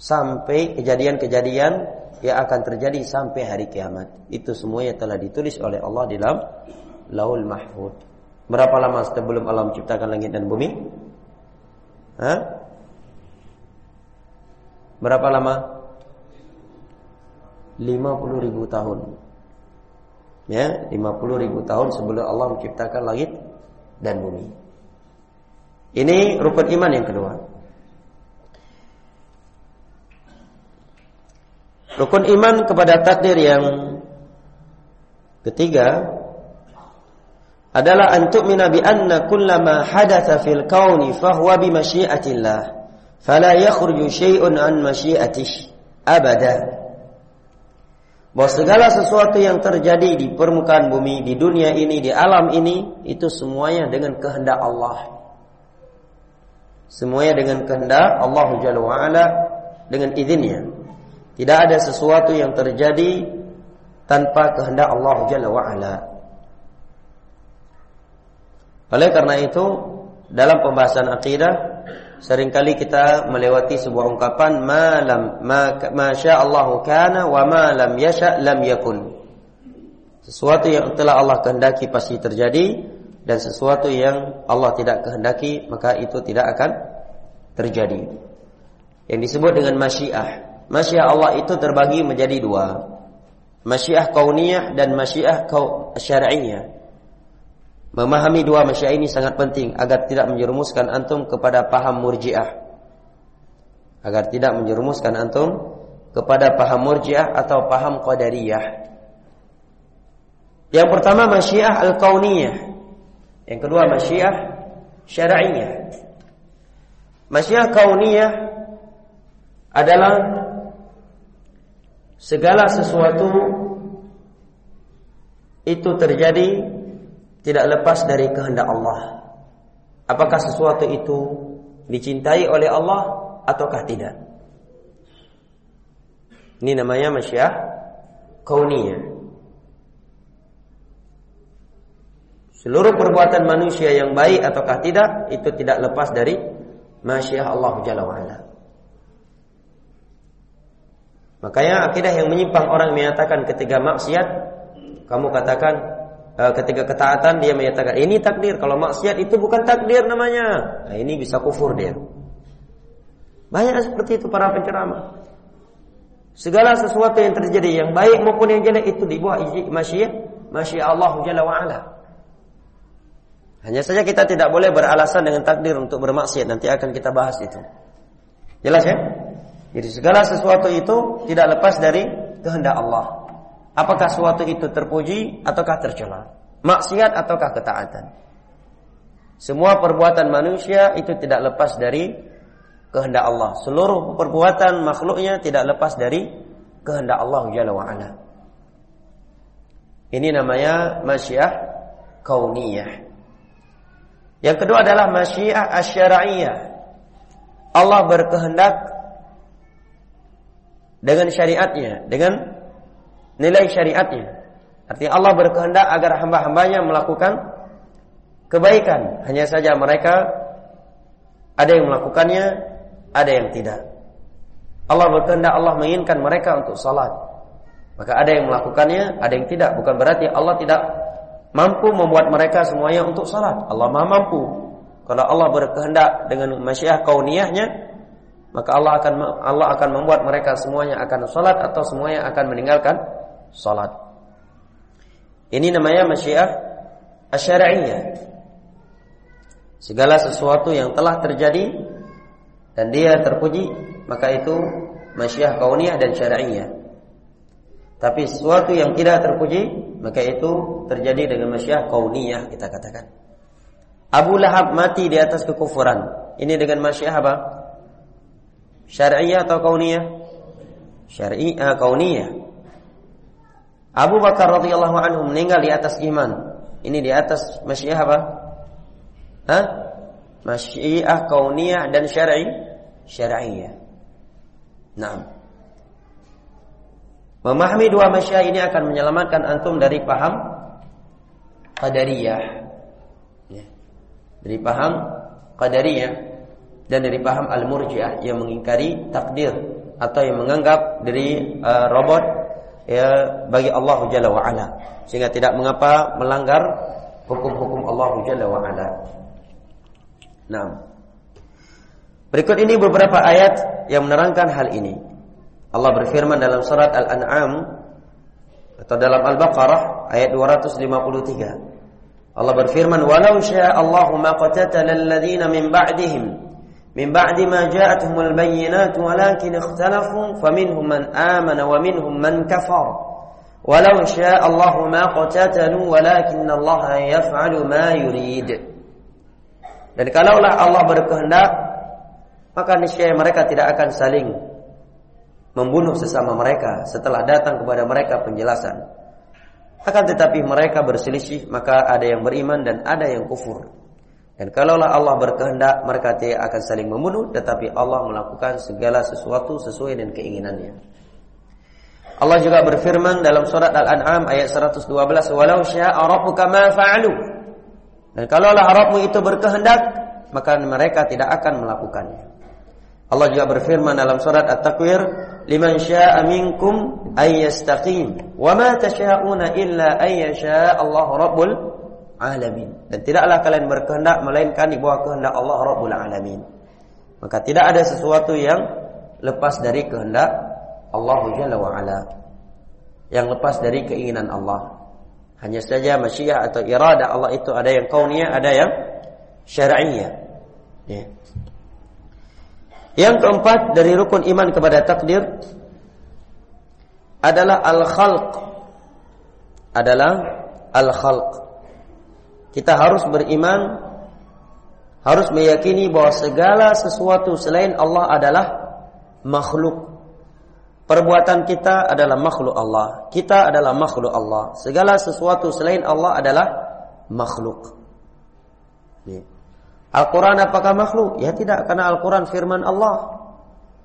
sampai kejadian-kejadian yang akan terjadi sampai hari kiamat. Itu semuanya telah ditulis oleh Allah di dalam Laul Mahfud. Berapa lama sebelum Allah menciptakan langit dan bumi? Hah? Berapa lama? 50 ribu tahun. Ya, 50 ribu tahun sebelum Allah menciptakan langit dan bumi. Ini rukun iman yang kedua. Rukun iman kepada takdir yang ketiga adalah antuk minabi anna kullama hadatha fil kauni fahuwa bi masyiatillah fala yakhruju syai'un an masyiatih abada bahwa segala sesuatu yang terjadi di permukaan bumi, di dunia ini, di alam ini, itu semuanya dengan kehendak Allah. Semuanya dengan kehendak Allah Jalla wa'ala dengan izinnya. Tidak ada sesuatu yang terjadi tanpa kehendak Allah Jalla wa'ala. Oleh karena itu, dalam pembahasan akidah, sering kali kita melewati sebuah ungkapan malam ma, ma Allahu kana wa ma lam yasha lam yakun. Sesuatu yang telah Allah kehendaki pasti terjadi dan sesuatu yang Allah tidak kehendaki maka itu tidak akan terjadi. Yang disebut dengan masyiah. Masyiah Allah itu terbagi menjadi dua. Masyiah kauniyah dan masyiah syar'iyah. Memahami dua masyiah ini sangat penting agar tidak menjerumuskan antum kepada paham murjiah. Agar tidak menjerumuskan antum kepada paham murjiah atau paham qadariyah. Yang pertama masyiah al-kauniyah. Yang kedua masyiah syar'iyah. Masyiah kauniyah adalah segala sesuatu itu terjadi tidak lepas dari kehendak Allah. Apakah sesuatu itu dicintai oleh Allah ataukah tidak? Ini namanya masyiah kauniyah. Seluruh perbuatan manusia yang baik ataukah tidak itu tidak lepas dari masyiah Allah Jalla wa'ala. Makanya akidah yang menyimpang orang menyatakan ketika maksiat kamu katakan eh, ketika ketaatan dia menyatakan ini takdir kalau maksiat itu bukan takdir namanya. Nah, ini bisa kufur dia. Banyak seperti itu para penceramah. Segala sesuatu yang terjadi yang baik maupun yang jelek itu di bawah masyiah masyiah Allah Jalla wa ala. Hanya saja kita tidak boleh beralasan dengan takdir untuk bermaksiat. Nanti akan kita bahas itu. Jelas ya? Jadi segala sesuatu itu tidak lepas dari kehendak Allah. Apakah sesuatu itu terpuji ataukah tercela? Maksiat ataukah ketaatan? Semua perbuatan manusia itu tidak lepas dari kehendak Allah. Seluruh perbuatan makhluknya tidak lepas dari kehendak Allah Jalla wa ala. Ini namanya masyiah kauniyah. Yang kedua adalah masyiah asyara'iyah. Allah berkehendak dengan syariatnya, dengan nilai syariatnya. Artinya Allah berkehendak agar hamba-hambanya melakukan kebaikan. Hanya saja mereka ada yang melakukannya, ada yang tidak. Allah berkehendak Allah menginginkan mereka untuk salat. Maka ada yang melakukannya, ada yang tidak. Bukan berarti Allah tidak mampu membuat mereka semuanya untuk salat. Allah Maha mampu. Kalau Allah berkehendak dengan masyiah kauniyahnya, maka Allah akan Allah akan membuat mereka semuanya akan salat atau semuanya akan meninggalkan salat. Ini namanya masyiah asyariyah. Segala sesuatu yang telah terjadi dan dia terpuji, maka itu masyiah kauniyah dan syar'iyah. Tapi sesuatu yang tidak terpuji, maka itu terjadi dengan masyiah kauniyah kita katakan. Abu Lahab mati di atas kekufuran. Ini dengan masyiah apa? Syar'iyah atau kauniyah? Syar'iyah kauniyah. Abu Bakar radhiyallahu anhu meninggal di atas iman. Ini di atas masyiah apa? Hah? Masyiah kauniyah dan syar'i syar'iyah. Nah. Memahami dua masya ini akan menyelamatkan antum dari paham qadariyah. Ya. Dari paham qadariyah dan dari paham al-murji'ah yang mengingkari takdir atau yang menganggap dari uh, robot ya bagi Allah Jalla wa ala sehingga tidak mengapa melanggar hukum-hukum Allah Jalla wa ala. Nah. Berikut ini beberapa ayat yang menerangkan hal ini. Allah berfirman dalam surat Al-An'am atau dalam Al-Baqarah ayat 253. Allah berfirman, "Walau syaa Allahu ma qatatala alladziina min ba'dihim min ba'di ma ja'atuhumul bayyinatu walakin ikhtalafu faminhum man amana wa minhum man kafar." Walau syaa Allahu ma qatatalu walakin Allah yaf'alu ma. Dan kalaulah Allah berkehendak maka niscaya mereka tidak akan saling membunuh sesama mereka setelah datang kepada mereka penjelasan. Akan tetapi mereka berselisih, maka ada yang beriman dan ada yang kufur. Dan kalaulah Allah berkehendak, mereka tidak akan saling membunuh, tetapi Allah melakukan segala sesuatu sesuai dengan keinginannya. Allah juga berfirman dalam surat Al-An'am ayat 112, "Walau syaa rabbuka ma fa'alu." Dan kalaulah Rabbmu itu berkehendak, maka mereka tidak akan melakukannya. Allah juga berfirman dalam surat At-Takwir, "Liman syaa'a minkum ay yastaqim, wa ma tasyaa'una illa ay yasha' Allah Rabbul alamin." Dan tidaklah kalian berkehendak melainkan di bawah kehendak Allah Rabbul alamin. Maka tidak ada sesuatu yang lepas dari kehendak Allah Jalla wa ala. Yang lepas dari keinginan Allah. Hanya saja masyiah atau irada Allah itu ada yang kauniyah, ada yang syar'iyah. Ya. Yang keempat dari rukun iman kepada takdir adalah al-khalq. Adalah al-khalq. Kita harus beriman harus meyakini bahwa segala sesuatu selain Allah adalah makhluk. Perbuatan kita adalah makhluk Allah. Kita adalah makhluk Allah. Segala sesuatu selain Allah adalah makhluk. Al-Quran apakah makhluk? Ya tidak, karena Al-Quran firman Allah.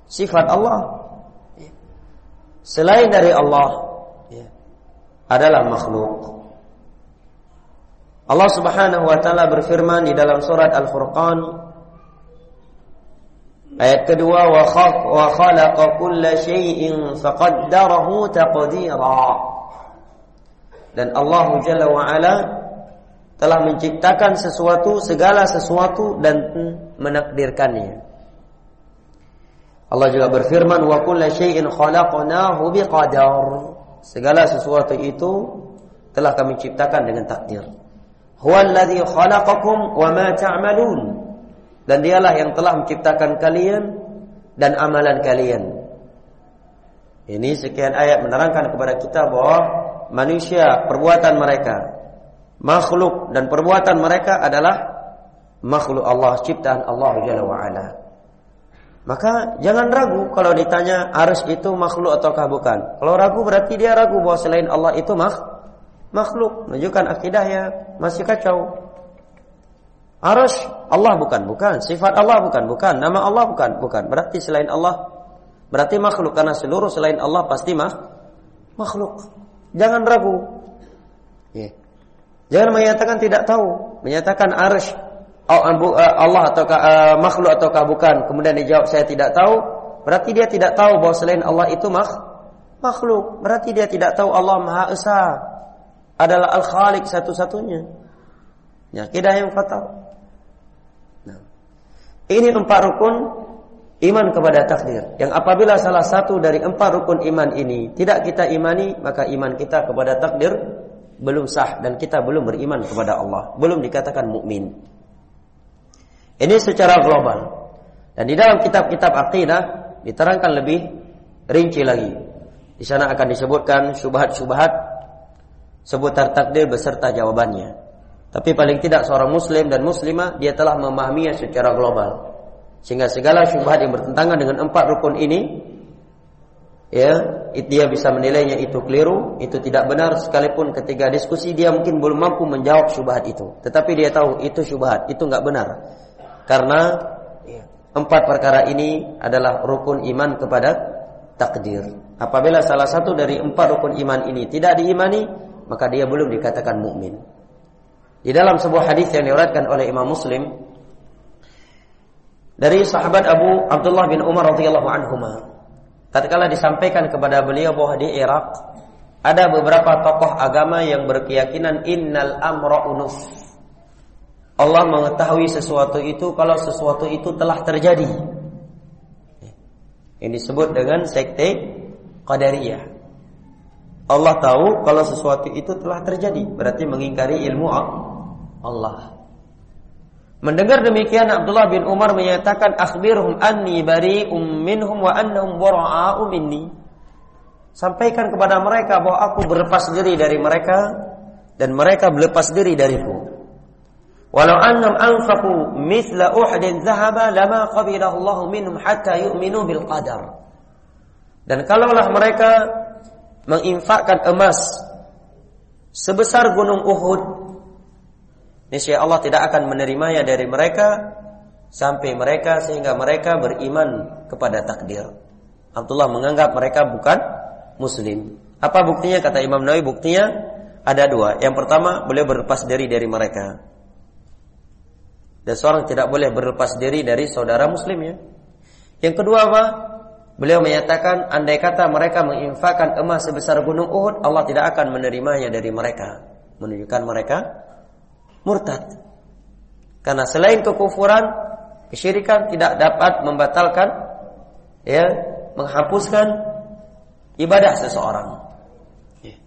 Sifat Allah. Selain dari Allah adalah makhluk. Allah Subhanahu wa taala berfirman di dalam surat Al-Furqan ayat kedua wa wa khalaqa kulla syai'in faqaddarahu taqdira. Dan Allah Jalla wa ala telah menciptakan sesuatu, segala sesuatu dan menakdirkannya. Allah juga berfirman wa kullu syai'in khalaqnahu biqadar. Segala sesuatu itu telah kami ciptakan dengan takdir. Huwallazi khalaqakum wa ma ta'malun. Dan dialah yang telah menciptakan kalian dan amalan kalian. Ini sekian ayat menerangkan kepada kita bahwa manusia perbuatan mereka makhluk dan perbuatan mereka adalah makhluk Allah, ciptaan Allah Jalla wa ala. Maka jangan ragu kalau ditanya arus itu makhluk ataukah bukan. Kalau ragu berarti dia ragu bahwa selain Allah itu mak makhluk. Menunjukkan akidahnya masih kacau. Arus Allah bukan, bukan. Sifat Allah bukan, bukan. Nama Allah bukan, bukan. Berarti selain Allah Berarti makhluk karena seluruh selain Allah pasti mah makhluk. Jangan ragu. Yeah. Jangan menyatakan tidak tahu, menyatakan arsh eh, Allah atau uh, makhluk ataukah bukan. Kemudian dijawab saya tidak tahu, berarti dia tidak tahu bahwa selain Allah itu mak makhluk. Berarti dia tidak tahu Allah Maha Esa adalah Al-Khaliq satu-satunya. Ya, kidah yang fatal. Nah, ini empat rukun iman kepada takdir. Yang apabila salah satu dari empat rukun iman ini tidak kita imani, maka iman kita kepada takdir belum sah dan kita belum beriman kepada Allah, belum dikatakan mukmin. Ini secara global. Dan di dalam kitab-kitab akidah diterangkan lebih rinci lagi. Di sana akan disebutkan syubhat-syubhat seputar takdir beserta jawabannya. Tapi paling tidak seorang muslim dan muslimah dia telah memahaminya secara global. Sehingga segala syubhat yang bertentangan dengan empat rukun ini ya dia bisa menilainya itu keliru, itu tidak benar sekalipun ketika diskusi dia mungkin belum mampu menjawab syubhat itu. Tetapi dia tahu itu syubhat, itu nggak benar. Karena empat perkara ini adalah rukun iman kepada takdir. Apabila salah satu dari empat rukun iman ini tidak diimani, maka dia belum dikatakan mukmin. Di dalam sebuah hadis yang diriwayatkan oleh Imam Muslim dari sahabat Abu Abdullah bin Umar radhiyallahu anhu tatkala disampaikan kepada beliau bahwa di Irak ada beberapa tokoh agama yang berkeyakinan innal amra unuf. Allah mengetahui sesuatu itu kalau sesuatu itu telah terjadi. Ini disebut dengan sekte Qadariyah. Allah tahu kalau sesuatu itu telah terjadi, berarti mengingkari ilmu Allah. Mendengar demikian Abdullah bin Umar menyatakan akhbirhum anni bari'um minhum wa annahum bara'u minni. Sampaikan kepada mereka bahwa aku berlepas diri dari mereka dan mereka berlepas diri dariku. Walau annam anfaqu mithla Uhudin zahaba lama qabilahu minhum hatta yu'minu bil qadar. Dan kalaulah mereka menginfakkan emas sebesar gunung Uhud Niscaya Allah tidak akan menerimanya dari mereka sampai mereka sehingga mereka beriman kepada takdir. Abdullah menganggap mereka bukan muslim. Apa buktinya kata Imam Nawawi? Buktinya ada dua. Yang pertama, beliau berlepas diri dari mereka. Dan seorang tidak boleh berlepas diri dari saudara muslimnya. Yang kedua apa? Beliau menyatakan andai kata mereka menginfakkan emas sebesar gunung Uhud, Allah tidak akan menerimanya dari mereka. Menunjukkan mereka murtad. Karena selain kekufuran, kesyirikan tidak dapat membatalkan ya, menghapuskan ibadah seseorang. Ya.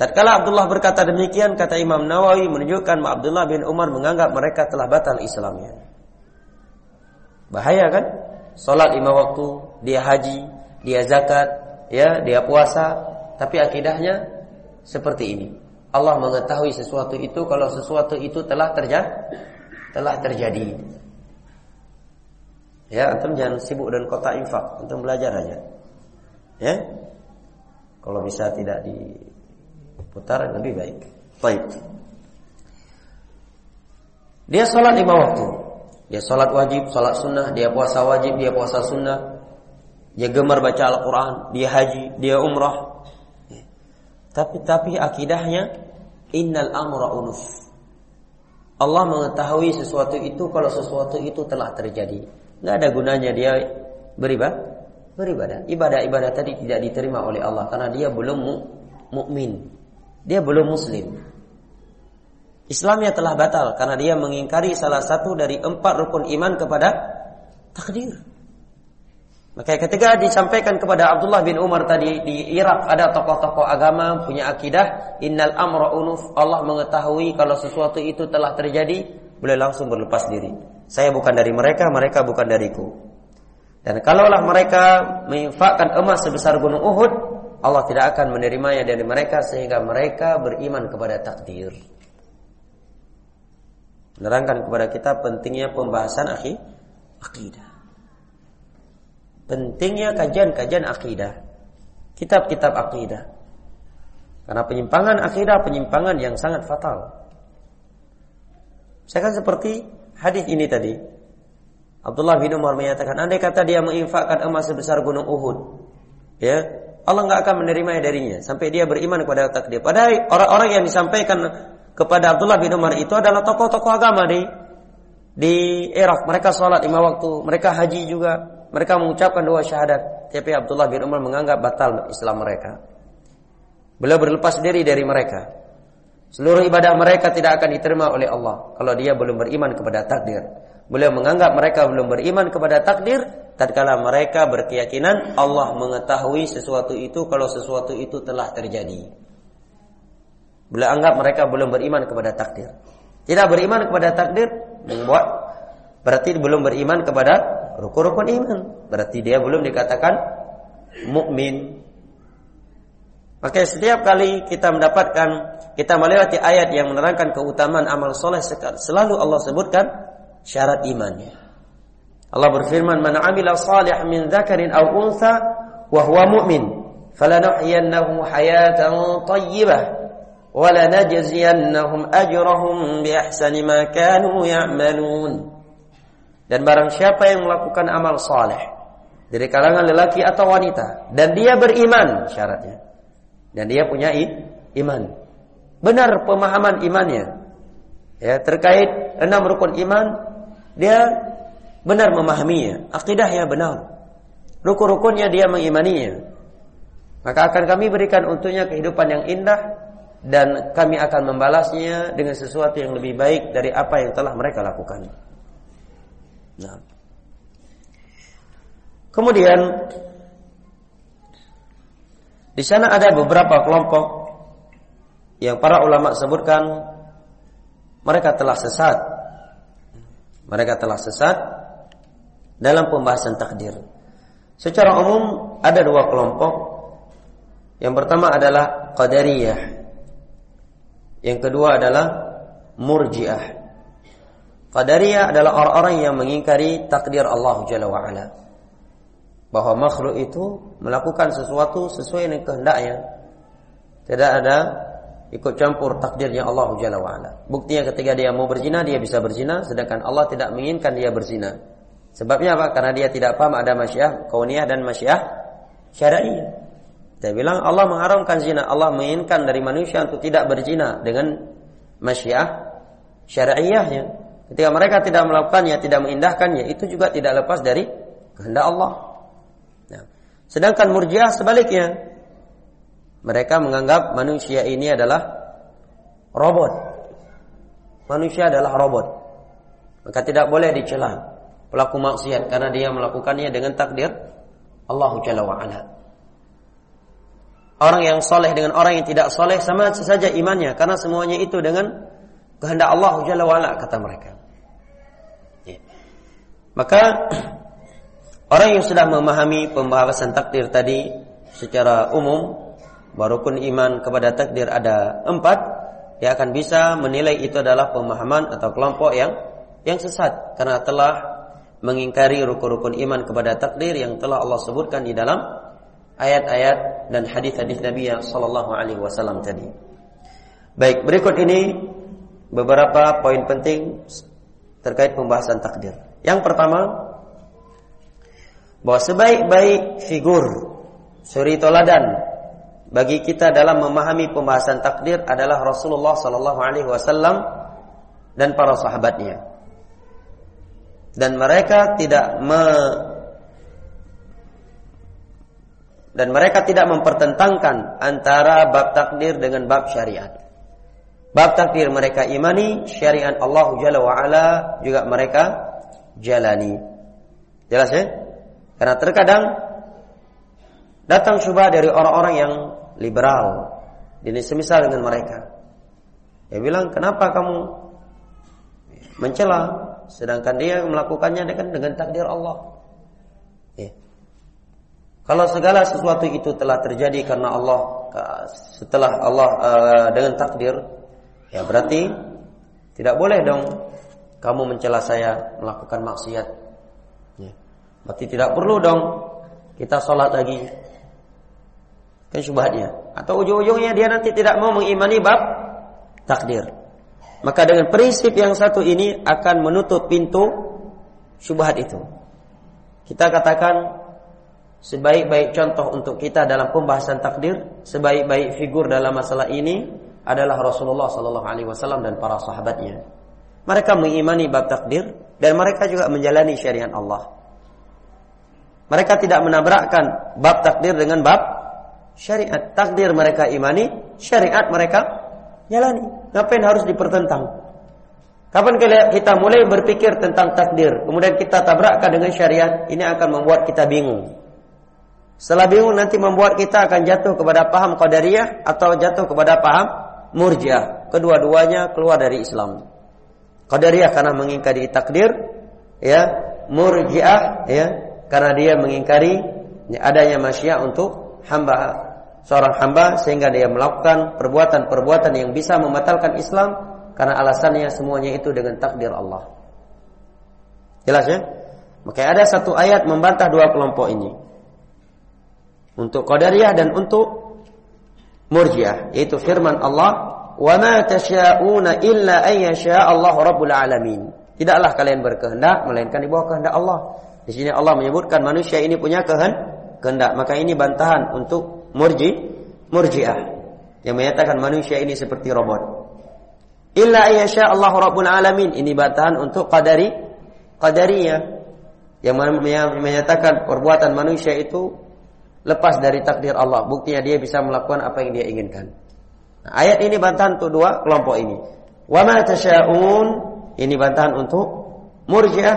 Tatkala Abdullah berkata demikian, kata Imam Nawawi menunjukkan Abdullah bin Umar menganggap mereka telah batal Islamnya. Bahaya kan? Salat lima waktu, dia haji, dia zakat, ya, dia puasa, tapi akidahnya seperti ini. Allah mengetahui sesuatu itu kalau sesuatu itu telah terjadi telah terjadi. Ya, antum jangan sibuk dan kota infak, antum belajar aja. Ya. Kalau bisa tidak diputar lebih baik. Baik. Dia sholat lima waktu. Dia sholat wajib, sholat sunnah, dia puasa wajib, dia puasa sunnah. Dia gemar baca Al-Quran, dia haji, dia umrah, tapi tapi akidahnya innal amra unuf. Allah mengetahui sesuatu itu kalau sesuatu itu telah terjadi. Nggak ada gunanya dia beribadah. Beribadah. Ibadah-ibadah tadi tidak diterima oleh Allah karena dia belum mukmin. Dia belum muslim. Islamnya telah batal karena dia mengingkari salah satu dari empat rukun iman kepada takdir. Maka ketika disampaikan kepada Abdullah bin Umar tadi di Irak ada tokoh-tokoh agama punya akidah innal amra unuf Allah mengetahui kalau sesuatu itu telah terjadi boleh langsung berlepas diri. Saya bukan dari mereka, mereka bukan dariku. Dan kalaulah mereka menginfakkan emas sebesar gunung Uhud, Allah tidak akan menerimanya dari mereka sehingga mereka beriman kepada takdir. Menerangkan kepada kita pentingnya pembahasan akidah. Pentingnya kajian-kajian akidah. Kitab-kitab akidah. Karena penyimpangan akidah penyimpangan yang sangat fatal. Saya kan seperti hadis ini tadi. Abdullah bin Umar menyatakan, andai kata dia menginfakkan emas sebesar gunung Uhud, ya Allah nggak akan menerimanya darinya sampai dia beriman kepada takdir. Padahal orang-orang yang disampaikan kepada Abdullah bin Umar itu adalah tokoh-tokoh agama di di Irak. Mereka sholat lima waktu, mereka haji juga, mereka mengucapkan dua syahadat. Tapi Abdullah bin Umar menganggap batal Islam mereka. Beliau berlepas diri dari mereka. Seluruh ibadah mereka tidak akan diterima oleh Allah kalau dia belum beriman kepada takdir. Beliau menganggap mereka belum beriman kepada takdir tatkala mereka berkeyakinan Allah mengetahui sesuatu itu kalau sesuatu itu telah terjadi. Beliau anggap mereka belum beriman kepada takdir. Tidak beriman kepada takdir membuat berarti belum beriman kepada rukun-rukun iman. Berarti dia belum dikatakan mukmin. Maka setiap kali kita mendapatkan kita melewati ayat yang menerangkan keutamaan amal soleh selalu Allah sebutkan syarat imannya. Allah berfirman, "Man 'amila salih min dzakarin aw untha wa huwa mu'min, falanuhyiyannahu hayatan thayyibah ajrahum bi ahsani ma kanu ya'malun." Dan barang siapa yang melakukan amal saleh dari kalangan lelaki atau wanita dan dia beriman syaratnya dan dia punya iman. Benar pemahaman imannya. Ya, terkait enam rukun iman, dia benar memahaminya, akidahnya benar. Rukun-rukunnya dia mengimaninya. Maka akan kami berikan untuknya kehidupan yang indah dan kami akan membalasnya dengan sesuatu yang lebih baik dari apa yang telah mereka lakukan. Nah. Kemudian di sana ada beberapa kelompok yang para ulama sebutkan mereka telah sesat. Mereka telah sesat dalam pembahasan takdir. Secara umum ada dua kelompok. Yang pertama adalah qadariyah. Yang kedua adalah murjiah. Qadariyah adalah orang-orang yang mengingkari takdir Allah Jalla wa ala bahwa makhluk itu melakukan sesuatu sesuai dengan kehendaknya. Tidak ada ikut campur takdirnya Allah Jalla wa'ala. Buktinya ketika dia mau berzina, dia bisa berzina, sedangkan Allah tidak menginginkan dia berzina. Sebabnya apa? Karena dia tidak paham ada masyiah kauniyah dan masyiah syar'iyah. Dia bilang Allah mengharamkan zina, Allah menginginkan dari manusia untuk tidak berzina dengan masyiah syar'iyahnya. Ketika mereka tidak melakukannya, tidak mengindahkannya, itu juga tidak lepas dari kehendak Allah. Sedangkan murjiah sebaliknya. Mereka menganggap manusia ini adalah robot. Manusia adalah robot. Maka tidak boleh dicela pelaku maksiat karena dia melakukannya dengan takdir Allah Jalla wa ala. Orang yang soleh dengan orang yang tidak soleh sama saja imannya karena semuanya itu dengan kehendak Allah Jalla wa ala kata mereka. Ya. Maka Orang yang sudah memahami pembahasan takdir tadi secara umum, barukun iman kepada takdir ada empat, dia akan bisa menilai itu adalah pemahaman atau kelompok yang yang sesat karena telah mengingkari rukun-rukun iman kepada takdir yang telah Allah sebutkan di dalam ayat-ayat dan hadis-hadis Nabi sallallahu alaihi wasallam tadi. Baik, berikut ini beberapa poin penting terkait pembahasan takdir. Yang pertama, bahwa sebaik-baik figur suri toladan bagi kita dalam memahami pembahasan takdir adalah Rasulullah sallallahu alaihi wasallam dan para sahabatnya. Dan mereka tidak me dan mereka tidak mempertentangkan antara bab takdir dengan bab syariat. Bab takdir mereka imani, syariat Allah Jalla wa juga mereka jalani. Jelas ya? Karena terkadang datang syubhat dari orang-orang yang liberal. Ini semisal dengan mereka. Dia bilang, kenapa kamu mencela sedangkan dia melakukannya dengan takdir Allah. Ya. Kalau segala sesuatu itu telah terjadi karena Allah setelah Allah uh, dengan takdir, ya berarti tidak boleh dong kamu mencela saya melakukan maksiat. Berarti tidak perlu dong kita sholat lagi. Kan syubhatnya. Atau ujung-ujungnya dia nanti tidak mau mengimani bab takdir. Maka dengan prinsip yang satu ini akan menutup pintu syubhat itu. Kita katakan sebaik-baik contoh untuk kita dalam pembahasan takdir, sebaik-baik figur dalam masalah ini adalah Rasulullah sallallahu alaihi wasallam dan para sahabatnya. Mereka mengimani bab takdir dan mereka juga menjalani syariat Allah. Mereka tidak menabrakkan bab takdir dengan bab syariat. Takdir mereka imani, syariat mereka jalani. Ngapain harus dipertentang? Kapan kita mulai berpikir tentang takdir, kemudian kita tabrakkan dengan syariat, ini akan membuat kita bingung. Setelah bingung nanti membuat kita akan jatuh kepada paham qadariyah atau jatuh kepada paham murjiah. Kedua-duanya keluar dari Islam. Qadariyah karena mengingkari takdir, ya, murjiah ya, karena dia mengingkari adanya masyiah untuk hamba seorang hamba sehingga dia melakukan perbuatan-perbuatan yang bisa membatalkan Islam karena alasannya semuanya itu dengan takdir Allah. Jelas ya? Maka ada satu ayat membantah dua kelompok ini. Untuk Qadariyah dan untuk Murjiah, yaitu firman Allah, "Wa ma tasyauna illa an Allah rabbul alamin." Tidaklah kalian berkehendak melainkan di bawah kehendak Allah. Di sini Allah menyebutkan manusia ini punya kehendak, maka ini bantahan untuk Murji, Murjiah yang menyatakan manusia ini seperti robot. Illa ayyasha Allah Rabbul Alamin. Ini bantahan untuk qadari qadariyah yang menyatakan perbuatan manusia itu lepas dari takdir Allah. Buktinya dia bisa melakukan apa yang dia inginkan. Nah, ayat ini bantahan untuk dua kelompok ini. Wa ma tasyaun ini bantahan untuk Murji'ah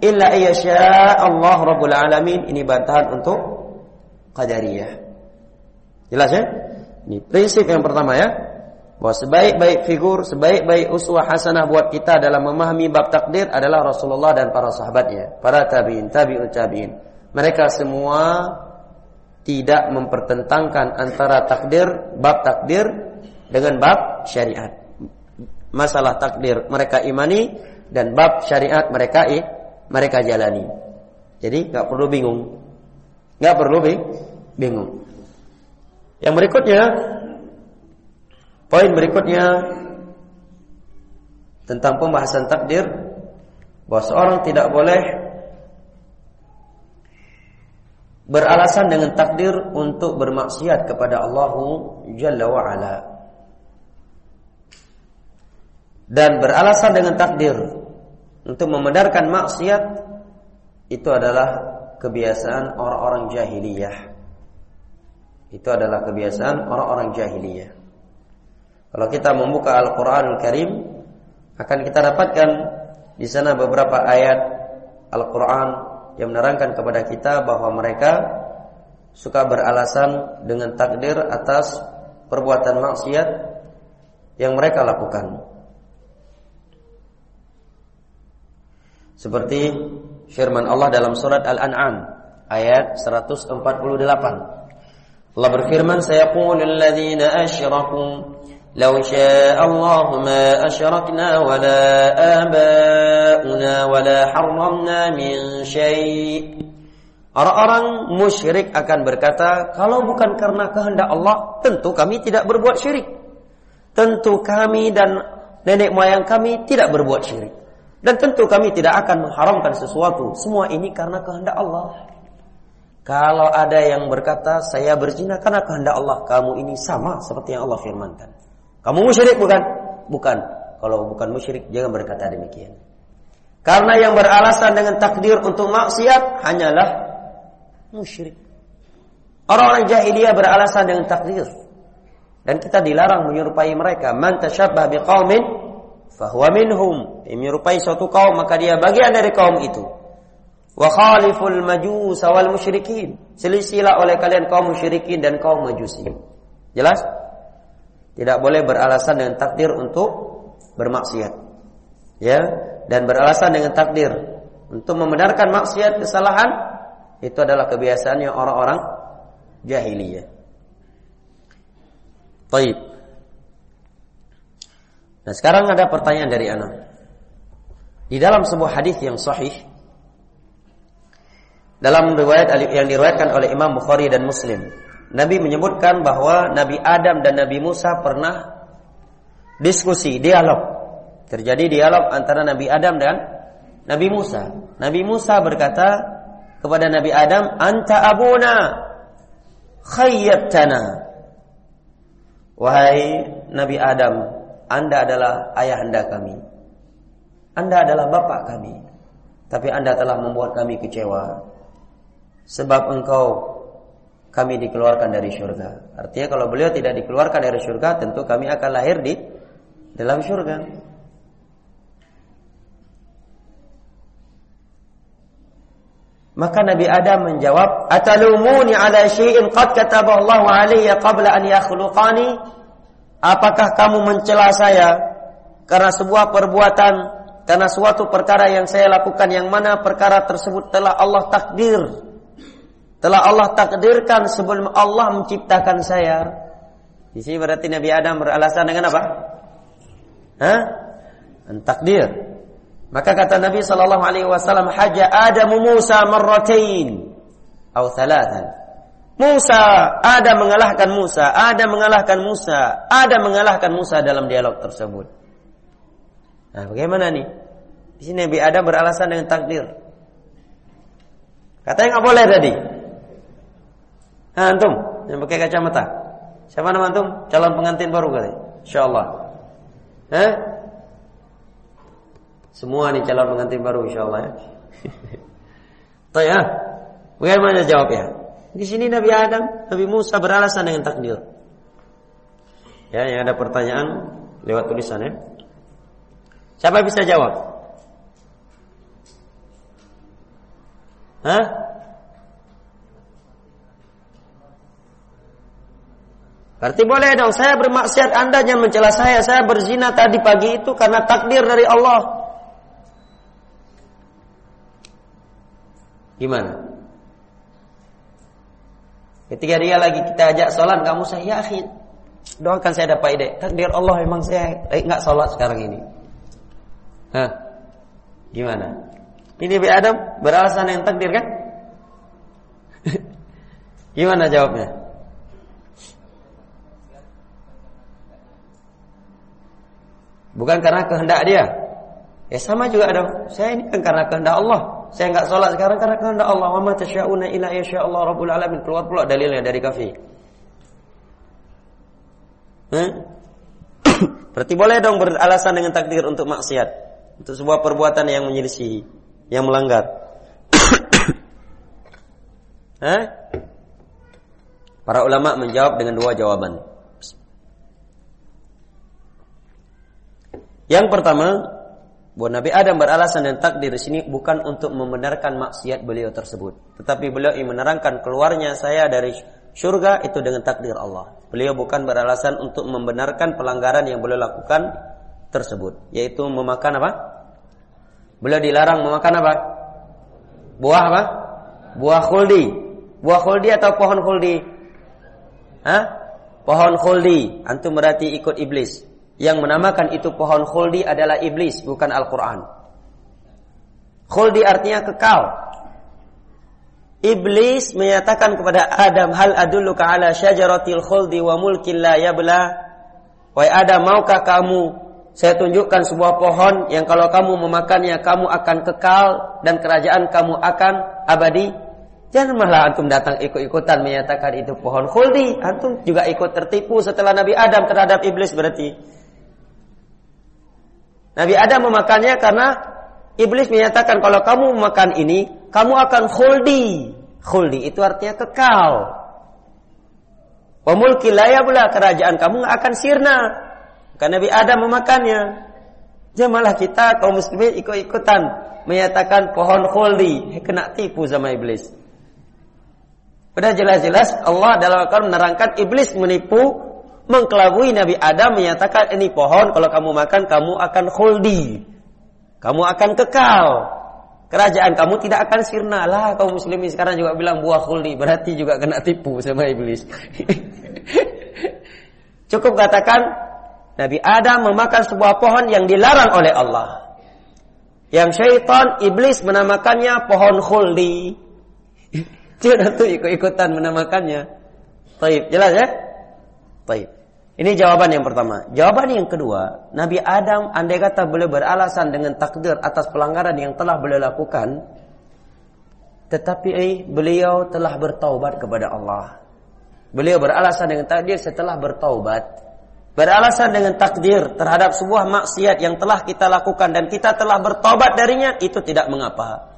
illa ayyasha Allah Rabbul Alamin. Ini bantahan untuk qadariyah. Jelas ya? Ini prinsip yang pertama ya bahwa sebaik-baik figur, sebaik-baik uswah hasanah buat kita dalam memahami bab takdir adalah Rasulullah dan para sahabatnya, para tabi'in, tabi'ut tabi'in. Mereka semua tidak mempertentangkan antara takdir, bab takdir dengan bab syariat. Masalah takdir mereka imani dan bab syariat mereka mereka jalani. Jadi nggak perlu bingung, nggak perlu bingung. Yang berikutnya Poin berikutnya tentang pembahasan takdir bahwa seorang tidak boleh beralasan dengan takdir untuk bermaksiat kepada Allah Jalla wa ala. Dan beralasan dengan takdir untuk membenarkan maksiat itu adalah kebiasaan orang-orang jahiliyah. Itu adalah kebiasaan orang-orang jahiliyah. Kalau kita membuka Al-Qur'anul Karim akan kita dapatkan di sana beberapa ayat Al-Qur'an yang menerangkan kepada kita bahwa mereka suka beralasan dengan takdir atas perbuatan maksiat yang mereka lakukan. Seperti firman Allah dalam surat Al-An'am ayat 148. Allah berfirman, "Sayaqulul ladzina asyraku لو شاء الله ما أشركنا ولا آباؤنا ولا حرمنا من شيء Orang-orang musyrik akan berkata, kalau bukan karena kehendak Allah, tentu kami tidak berbuat syirik. Tentu kami dan nenek moyang kami tidak berbuat syirik. Dan tentu kami tidak akan mengharamkan sesuatu. Semua ini karena kehendak Allah. Kalau ada yang berkata, saya berzina karena kehendak Allah. Kamu ini sama seperti yang Allah firmankan. Kamu musyrik bukan? Bukan. Kalau bukan musyrik jangan berkata demikian. Karena yang beralasan dengan takdir untuk maksiat hanyalah musyrik. Orang-orang jahiliyah beralasan dengan takdir. Dan kita dilarang menyerupai mereka. Man tasyabbah biqaumin fahuwa minhum. Menyerupai suatu kaum maka dia bagian dari kaum itu. Wa khaliful majus wal musyrikin. Selisilah oleh kalian kaum musyrikin dan kaum majusi. Jelas? Tidak boleh beralasan dengan takdir untuk bermaksiat. Ya, dan beralasan dengan takdir untuk membenarkan maksiat kesalahan itu adalah kebiasaannya orang-orang jahiliyah. Baik. Nah, sekarang ada pertanyaan dari anak. Di dalam sebuah hadis yang sahih dalam riwayat yang diriwayatkan oleh Imam Bukhari dan Muslim Nabi menyebutkan bahwa Nabi Adam dan Nabi Musa pernah diskusi, dialog. Terjadi dialog antara Nabi Adam dan Nabi Musa. Nabi Musa berkata kepada Nabi Adam, "Anta abuna khayyatana." Wahai Nabi Adam, Anda adalah ayahanda kami. Anda adalah bapak kami. Tapi Anda telah membuat kami kecewa. Sebab engkau kami dikeluarkan dari surga. Artinya kalau beliau tidak dikeluarkan dari surga, tentu kami akan lahir di dalam surga. Maka Nabi Adam menjawab, "Atalumuni ala syai'in qad Allah alayya qabla an yakhluqani?" Apakah kamu mencela saya karena sebuah perbuatan, karena suatu perkara yang saya lakukan yang mana perkara tersebut telah Allah takdir. Telah Allah takdirkan sebelum Allah menciptakan saya. Di sini berarti Nabi Adam beralasan dengan apa? Hah? Takdir. Maka kata Nabi sallallahu alaihi wasallam, "Haja Adam Musa marratain atau thalathan." Musa, ada mengalahkan Musa, ada mengalahkan Musa, ada mengalahkan Musa dalam dialog tersebut. Nah, bagaimana nih? Di sini Nabi Adam beralasan dengan takdir. Katanya nggak boleh tadi. Nah, antum yang pakai kacamata. Siapa nama antum? Calon pengantin baru kali. Insyaallah. Hah? Semua nih calon pengantin baru insyaallah ya. Tuh ya. Bagaimana jawabnya? Di sini Nabi Adam, Nabi Musa beralasan dengan takdir. Ya, yang ada pertanyaan lewat tulisan ya. Siapa bisa jawab? Hah? Berarti boleh dong, saya bermaksiat Anda jangan mencela saya, saya berzina tadi pagi itu karena takdir dari Allah. Gimana? Ketika dia lagi kita ajak sholat, kamu saya yakin. Doakan saya dapat ide. Takdir Allah memang saya eh, nggak sholat sekarang ini. Hah? Gimana? Ini Nabi Adam beralasan yang takdir kan? Gimana jawabnya? Bukan karena kehendak dia. Ya sama juga dong. Saya ini kan karena kehendak Allah. Saya nggak sholat sekarang karena kehendak Allah. Wa ma tasyauna illa Allah rabbul alamin. Keluar pula dalilnya dari kafi. Hmm? Berarti boleh dong beralasan dengan takdir untuk maksiat, untuk sebuah perbuatan yang menyelisihi, yang melanggar. Hah? Para ulama menjawab dengan dua jawaban. Yang pertama, bahwa Nabi Adam beralasan dan takdir di sini bukan untuk membenarkan maksiat beliau tersebut, tetapi beliau ingin menerangkan keluarnya saya dari surga itu dengan takdir Allah. Beliau bukan beralasan untuk membenarkan pelanggaran yang beliau lakukan tersebut, yaitu memakan apa? Beliau dilarang memakan apa? Buah apa? Buah khuldi. Buah khuldi atau pohon khuldi? Hah? Pohon khuldi. Antum berarti ikut iblis. Yang menamakan itu pohon khuldi adalah iblis, bukan Al-Quran. Khuldi artinya kekal. Iblis menyatakan kepada Adam, Hal adulluka ala syajaratil khuldi wa mulkin la yabla. Wahai Adam, maukah kamu saya tunjukkan sebuah pohon yang kalau kamu memakannya kamu akan kekal dan kerajaan kamu akan abadi. Jangan malah antum datang ikut-ikutan menyatakan itu pohon khuldi. Antum juga ikut tertipu setelah Nabi Adam terhadap iblis berarti. Nabi Adam memakannya karena iblis menyatakan kalau kamu makan ini, kamu akan khuldi. Khuldi itu artinya kekal. Wa mulki pula kerajaan kamu akan sirna. Karena Nabi Adam memakannya. Dia malah kita kaum muslimin ikut-ikutan menyatakan pohon khuldi, kena tipu sama iblis. Sudah jelas-jelas Allah dalam Al-Quran menerangkan iblis menipu mengkelabui Nabi Adam menyatakan ini pohon kalau kamu makan kamu akan khuldi. Kamu akan kekal. Kerajaan kamu tidak akan sirna lah kaum muslimin sekarang juga bilang buah khuldi berarti juga kena tipu sama iblis. Cukup katakan Nabi Adam memakan sebuah pohon yang dilarang oleh Allah. Yang syaitan iblis menamakannya pohon khuldi. Dia tuh ikut-ikutan menamakannya. Taib, jelas ya? Taib. Ini jawaban yang pertama. Jawaban yang kedua, Nabi Adam andai kata beliau beralasan dengan takdir atas pelanggaran yang telah beliau lakukan, tetapi eh, beliau telah bertaubat kepada Allah. Beliau beralasan dengan takdir setelah bertaubat. Beralasan dengan takdir terhadap sebuah maksiat yang telah kita lakukan dan kita telah bertaubat darinya, itu tidak mengapa.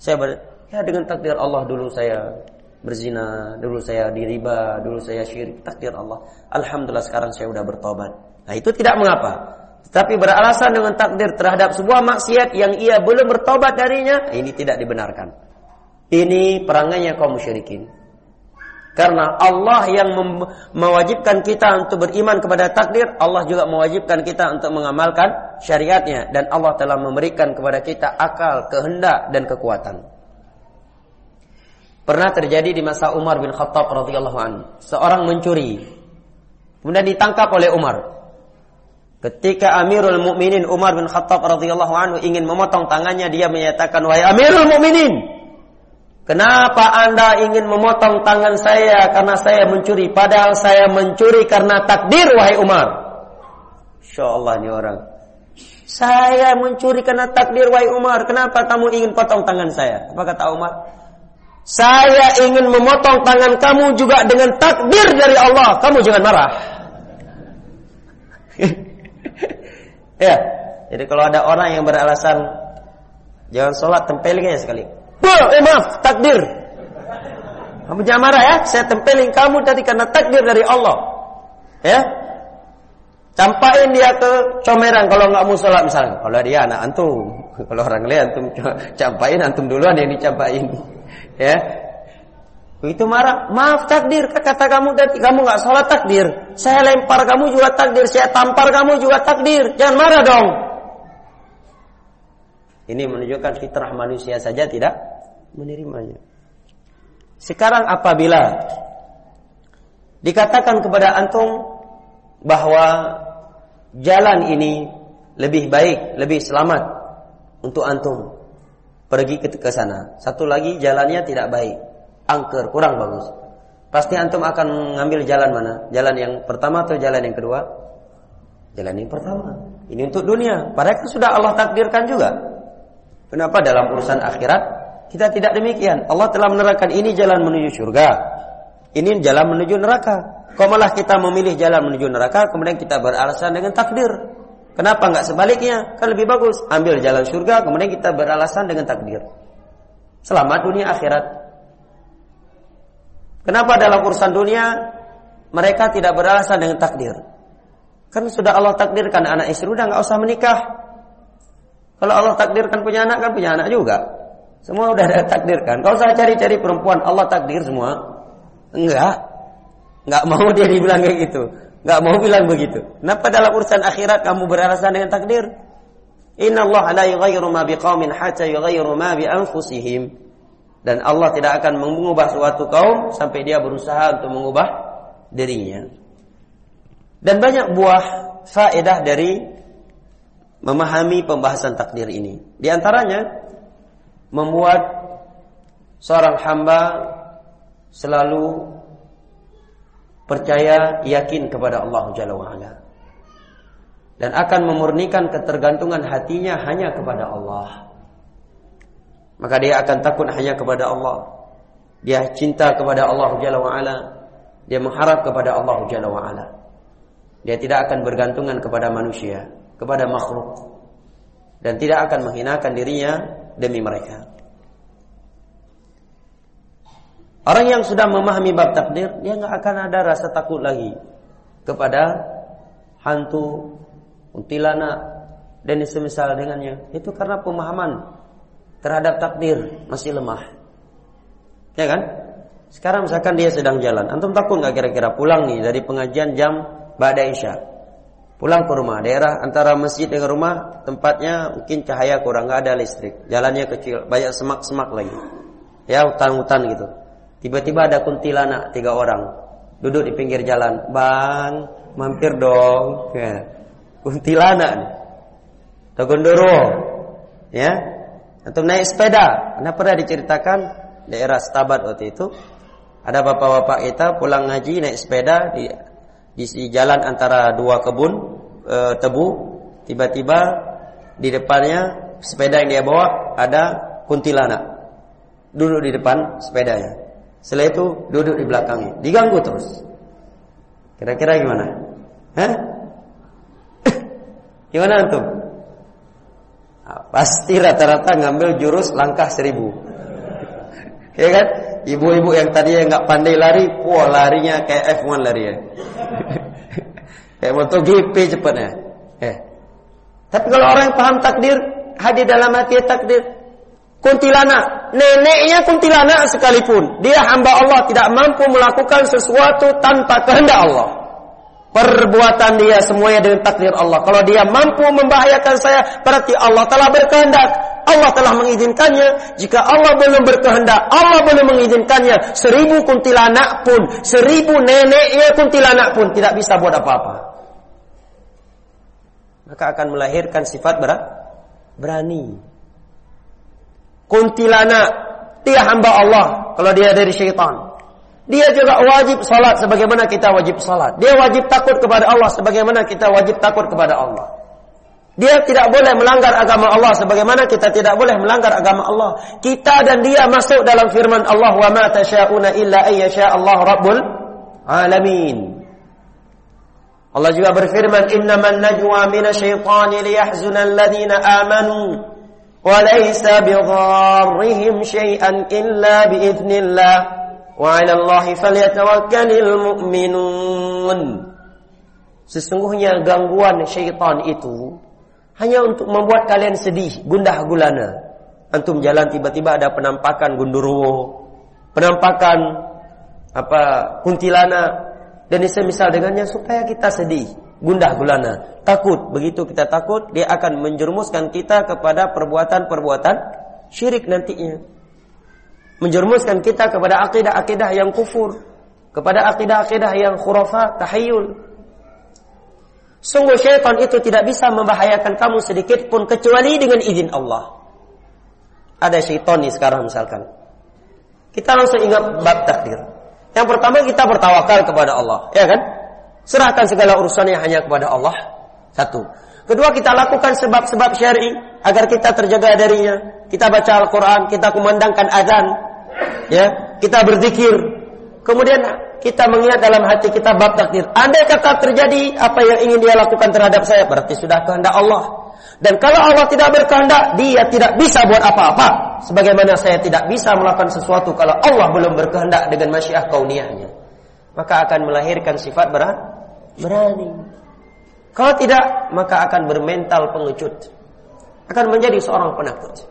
Saya ber, ya dengan takdir Allah dulu saya berzina, dulu saya diriba, dulu saya syirik, takdir Allah. Alhamdulillah sekarang saya sudah bertobat. Nah, itu tidak mengapa. Tetapi beralasan dengan takdir terhadap sebuah maksiat yang ia belum bertobat darinya, ini tidak dibenarkan. Ini perangainya kaum musyrikin. Karena Allah yang mewajibkan kita untuk beriman kepada takdir, Allah juga mewajibkan kita untuk mengamalkan syariatnya. Dan Allah telah memberikan kepada kita akal, kehendak, dan kekuatan. Pernah terjadi di masa Umar bin Khattab radhiyallahu anhu. Seorang mencuri. Kemudian ditangkap oleh Umar. Ketika Amirul Mukminin Umar bin Khattab radhiyallahu anhu ingin memotong tangannya, dia menyatakan, "Wahai Amirul Mukminin, kenapa Anda ingin memotong tangan saya karena saya mencuri padahal saya mencuri karena takdir wahai Umar?" Insyaallah ini orang. Saya mencuri karena takdir wahai Umar. Kenapa kamu ingin potong tangan saya? Apa kata Umar? Saya ingin memotong tangan kamu juga dengan takdir dari Allah. Kamu jangan marah. ya. Jadi kalau ada orang yang beralasan jangan sholat tempelin aja sekali. Oh, eh maaf, takdir. Kamu jangan marah ya. Saya tempelin kamu tadi karena takdir dari Allah. Ya. Campain dia ke comeran kalau nggak mau sholat misalnya. Kalau dia anak antum, kalau orang lain antum campain antum duluan yang dicampain. Ya. Itu marah, maaf takdir, kata kamu tadi kamu nggak sholat takdir. Saya lempar kamu juga takdir, saya tampar kamu juga takdir. Jangan marah dong. Ini menunjukkan fitrah manusia saja tidak menerimanya. Sekarang apabila dikatakan kepada antum bahwa jalan ini lebih baik, lebih selamat untuk antum pergi ke, ke sana. Satu lagi jalannya tidak baik, angker, kurang bagus. Pasti antum akan mengambil jalan mana? Jalan yang pertama atau jalan yang kedua? Jalan yang pertama. Ini untuk dunia. Padahal kan sudah Allah takdirkan juga. Kenapa dalam urusan akhirat kita tidak demikian? Allah telah menerangkan ini jalan menuju surga. Ini jalan menuju neraka. Kok malah kita memilih jalan menuju neraka, kemudian kita beralasan dengan takdir. Kenapa nggak sebaliknya? Kan lebih bagus. Ambil jalan surga, kemudian kita beralasan dengan takdir. Selamat dunia akhirat. Kenapa dalam urusan dunia mereka tidak beralasan dengan takdir? Kan sudah Allah takdirkan anak istri udah nggak usah menikah. Kalau Allah takdirkan punya anak kan punya anak juga. Semua udah ada takdirkan. Kau usah cari-cari perempuan Allah takdir semua. Enggak. Enggak mau dia dibilang kayak gitu. Nggak mau bilang begitu. Kenapa dalam urusan akhirat kamu beralasan dengan takdir? Inna Allah la yughayyiru ma biqaumin hatta yughayyiru ma bi anfusihim. Dan Allah tidak akan mengubah suatu kaum sampai dia berusaha untuk mengubah dirinya. Dan banyak buah faedah dari memahami pembahasan takdir ini. Di antaranya membuat seorang hamba selalu percaya yakin kepada Allah Jalla wa'ala. Dan akan memurnikan ketergantungan hatinya hanya kepada Allah. Maka dia akan takut hanya kepada Allah. Dia cinta kepada Allah Jalla wa'ala. Dia mengharap kepada Allah Jalla wa'ala. Dia tidak akan bergantungan kepada manusia kepada makhluk. Dan tidak akan menghinakan dirinya demi mereka Orang yang sudah memahami bab takdir, dia nggak akan ada rasa takut lagi kepada hantu, kuntilanak dan semisal dengannya. Itu karena pemahaman terhadap takdir masih lemah. Ya kan? Sekarang misalkan dia sedang jalan, antum takut nggak kira-kira pulang nih dari pengajian jam Ba'da Isya. Pulang ke rumah, daerah antara masjid dengan rumah tempatnya mungkin cahaya kurang, nggak ada listrik, jalannya kecil, banyak semak-semak lagi. Ya hutan-hutan gitu. Tiba-tiba ada kuntilanak tiga orang duduk di pinggir jalan. Bang, mampir dong. Ya. Kuntilanak. Togondoro. Ya. Atau naik sepeda. Anda pernah diceritakan daerah Stabat waktu itu. Ada bapak-bapak kita pulang ngaji naik sepeda di di jalan antara dua kebun e, tebu, tiba-tiba di depannya sepeda yang dia bawa ada kuntilanak. Duduk di depan sepedanya. Setelah itu duduk di belakangnya. Diganggu terus. Kira-kira gimana? Hah? gimana antum? Nah, pasti rata-rata ngambil jurus langkah seribu. ya kan? Ibu-ibu yang tadi yang nggak pandai lari, wah larinya kayak F1 lari ya. kayak MotoGP cepatnya. Eh. Tapi kalau orang yang paham takdir, hadir dalam hati takdir. Kuntilanak, neneknya kuntilanak sekalipun, dia hamba Allah tidak mampu melakukan sesuatu tanpa kehendak Allah. Perbuatan dia semuanya dengan takdir Allah. Kalau dia mampu membahayakan saya, berarti Allah telah berkehendak. Allah telah mengizinkannya. Jika Allah belum berkehendak, Allah belum mengizinkannya. Seribu kuntilanak pun, seribu neneknya kuntilanak pun tidak bisa buat apa-apa. Maka akan melahirkan sifat berat, berani. Kuntilanak, dia hamba Allah kalau dia dari syaitan. Dia juga wajib salat sebagaimana kita wajib salat. Dia wajib takut kepada Allah sebagaimana kita wajib takut kepada Allah. Dia tidak boleh melanggar agama Allah sebagaimana kita tidak boleh melanggar agama Allah. Kita dan dia masuk dalam firman Allah wa ma tasyauna illa ayyasha Allah rabbul alamin. Allah juga berfirman innaman najwa minasyaitani liyahzuna alladhina amanu laysa bidharrihim syai'an illa biidznillah wa 'ala Allahi falyatawakkalul mu'minun. Sesungguhnya gangguan syaitan itu hanya untuk membuat kalian sedih, gundah gulana. Antum jalan tiba-tiba ada penampakan gundurwo, penampakan apa kuntilana dan semisal dengannya supaya kita sedih, gundah gulana, takut. Begitu kita takut, dia akan menjerumuskan kita kepada perbuatan-perbuatan syirik nantinya. Menjerumuskan kita kepada akidah-akidah yang kufur, kepada akidah-akidah yang khurafat, tahayyul. Sungguh syaitan itu tidak bisa membahayakan kamu sedikit pun kecuali dengan izin Allah. Ada syaitan nih sekarang misalkan. Kita langsung ingat bab takdir. Yang pertama kita bertawakal kepada Allah, ya kan? Serahkan segala urusannya hanya kepada Allah. Satu. Kedua kita lakukan sebab-sebab syar'i agar kita terjaga darinya. Kita baca Al-Qur'an, kita kumandangkan azan, ya, kita berzikir. Kemudian kita mengingat dalam hati kita bab takdir. Andai kata terjadi apa yang ingin dia lakukan terhadap saya, berarti sudah kehendak Allah. Dan kalau Allah tidak berkehendak, dia tidak bisa buat apa-apa. Sebagaimana saya tidak bisa melakukan sesuatu kalau Allah belum berkehendak dengan masyiah kauniyahnya. Maka akan melahirkan sifat berat, berani. Kalau tidak, maka akan bermental pengecut. Akan menjadi seorang penakut.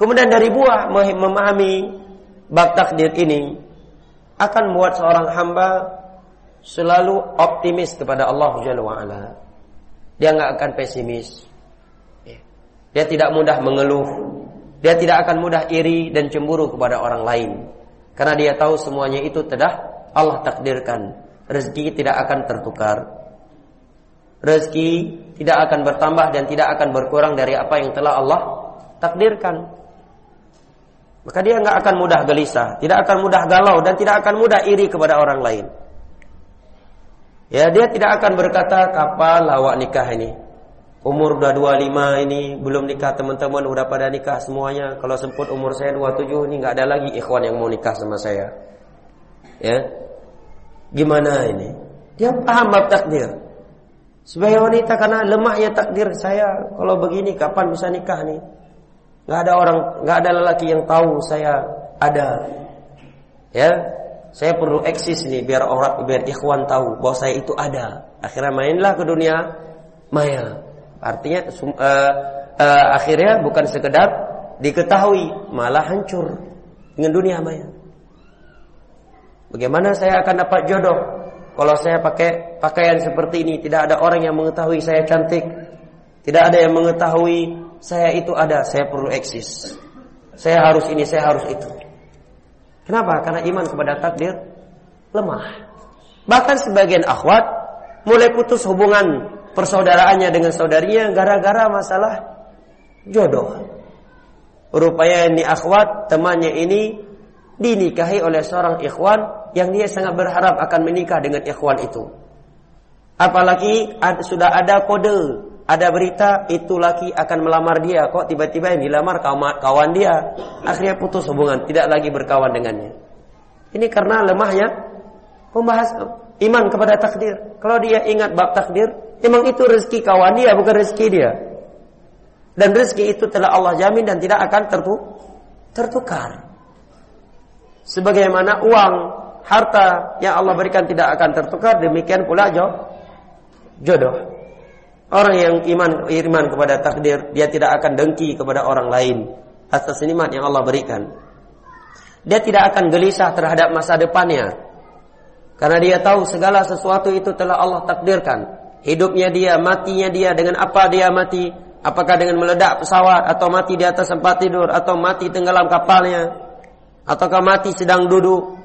Kemudian dari buah memahami bab takdir ini, akan membuat seorang hamba selalu optimis kepada Allah Jalla wa'ala. Dia nggak akan pesimis. Ya. Dia tidak mudah mengeluh. Dia tidak akan mudah iri dan cemburu kepada orang lain. Karena dia tahu semuanya itu telah Allah takdirkan. Rezeki tidak akan tertukar. Rezeki tidak akan bertambah dan tidak akan berkurang dari apa yang telah Allah takdirkan. Maka dia nggak akan mudah gelisah, tidak akan mudah galau dan tidak akan mudah iri kepada orang lain. Ya, dia tidak akan berkata kapan lawak nikah ini. Umur udah 25 ini belum nikah teman-teman udah pada nikah semuanya. Kalau sempat umur saya 27 ini nggak ada lagi ikhwan yang mau nikah sama saya. Ya. Gimana ini? Dia paham bab takdir. Sebagai wanita karena lemahnya takdir saya kalau begini kapan bisa nikah nih? nggak ada orang, nggak ada lelaki yang tahu saya ada. Ya, saya perlu eksis nih biar orang, biar ikhwan tahu bahwa saya itu ada. Akhirnya mainlah ke dunia maya. Artinya uh, uh, akhirnya bukan sekedar diketahui, malah hancur dengan dunia maya. Bagaimana saya akan dapat jodoh kalau saya pakai pakaian seperti ini? Tidak ada orang yang mengetahui saya cantik. Tidak ada yang mengetahui saya itu ada, saya perlu eksis. Saya harus ini, saya harus itu. Kenapa? Karena iman kepada takdir lemah. Bahkan sebagian akhwat mulai putus hubungan persaudaraannya dengan saudarinya gara-gara masalah jodoh. Rupanya ini akhwat temannya ini dinikahi oleh seorang ikhwan yang dia sangat berharap akan menikah dengan ikhwan itu. Apalagi sudah ada kode, ada berita itu laki akan melamar dia, kok tiba-tiba yang dilamar kawan, dia, akhirnya putus hubungan, tidak lagi berkawan dengannya. Ini karena lemahnya pembahas iman kepada takdir. Kalau dia ingat bab takdir, memang itu rezeki kawan dia, bukan rezeki dia. Dan rezeki itu telah Allah jamin dan tidak akan tertu tertukar. Sebagaimana uang, harta yang Allah berikan tidak akan tertukar, demikian pula jodoh. Orang yang iman iman kepada takdir, dia tidak akan dengki kepada orang lain atas nikmat yang Allah berikan. Dia tidak akan gelisah terhadap masa depannya. Karena dia tahu segala sesuatu itu telah Allah takdirkan. Hidupnya dia, matinya dia, dengan apa dia mati? Apakah dengan meledak pesawat, atau mati di atas tempat tidur, atau mati tenggelam kapalnya, ataukah mati sedang duduk?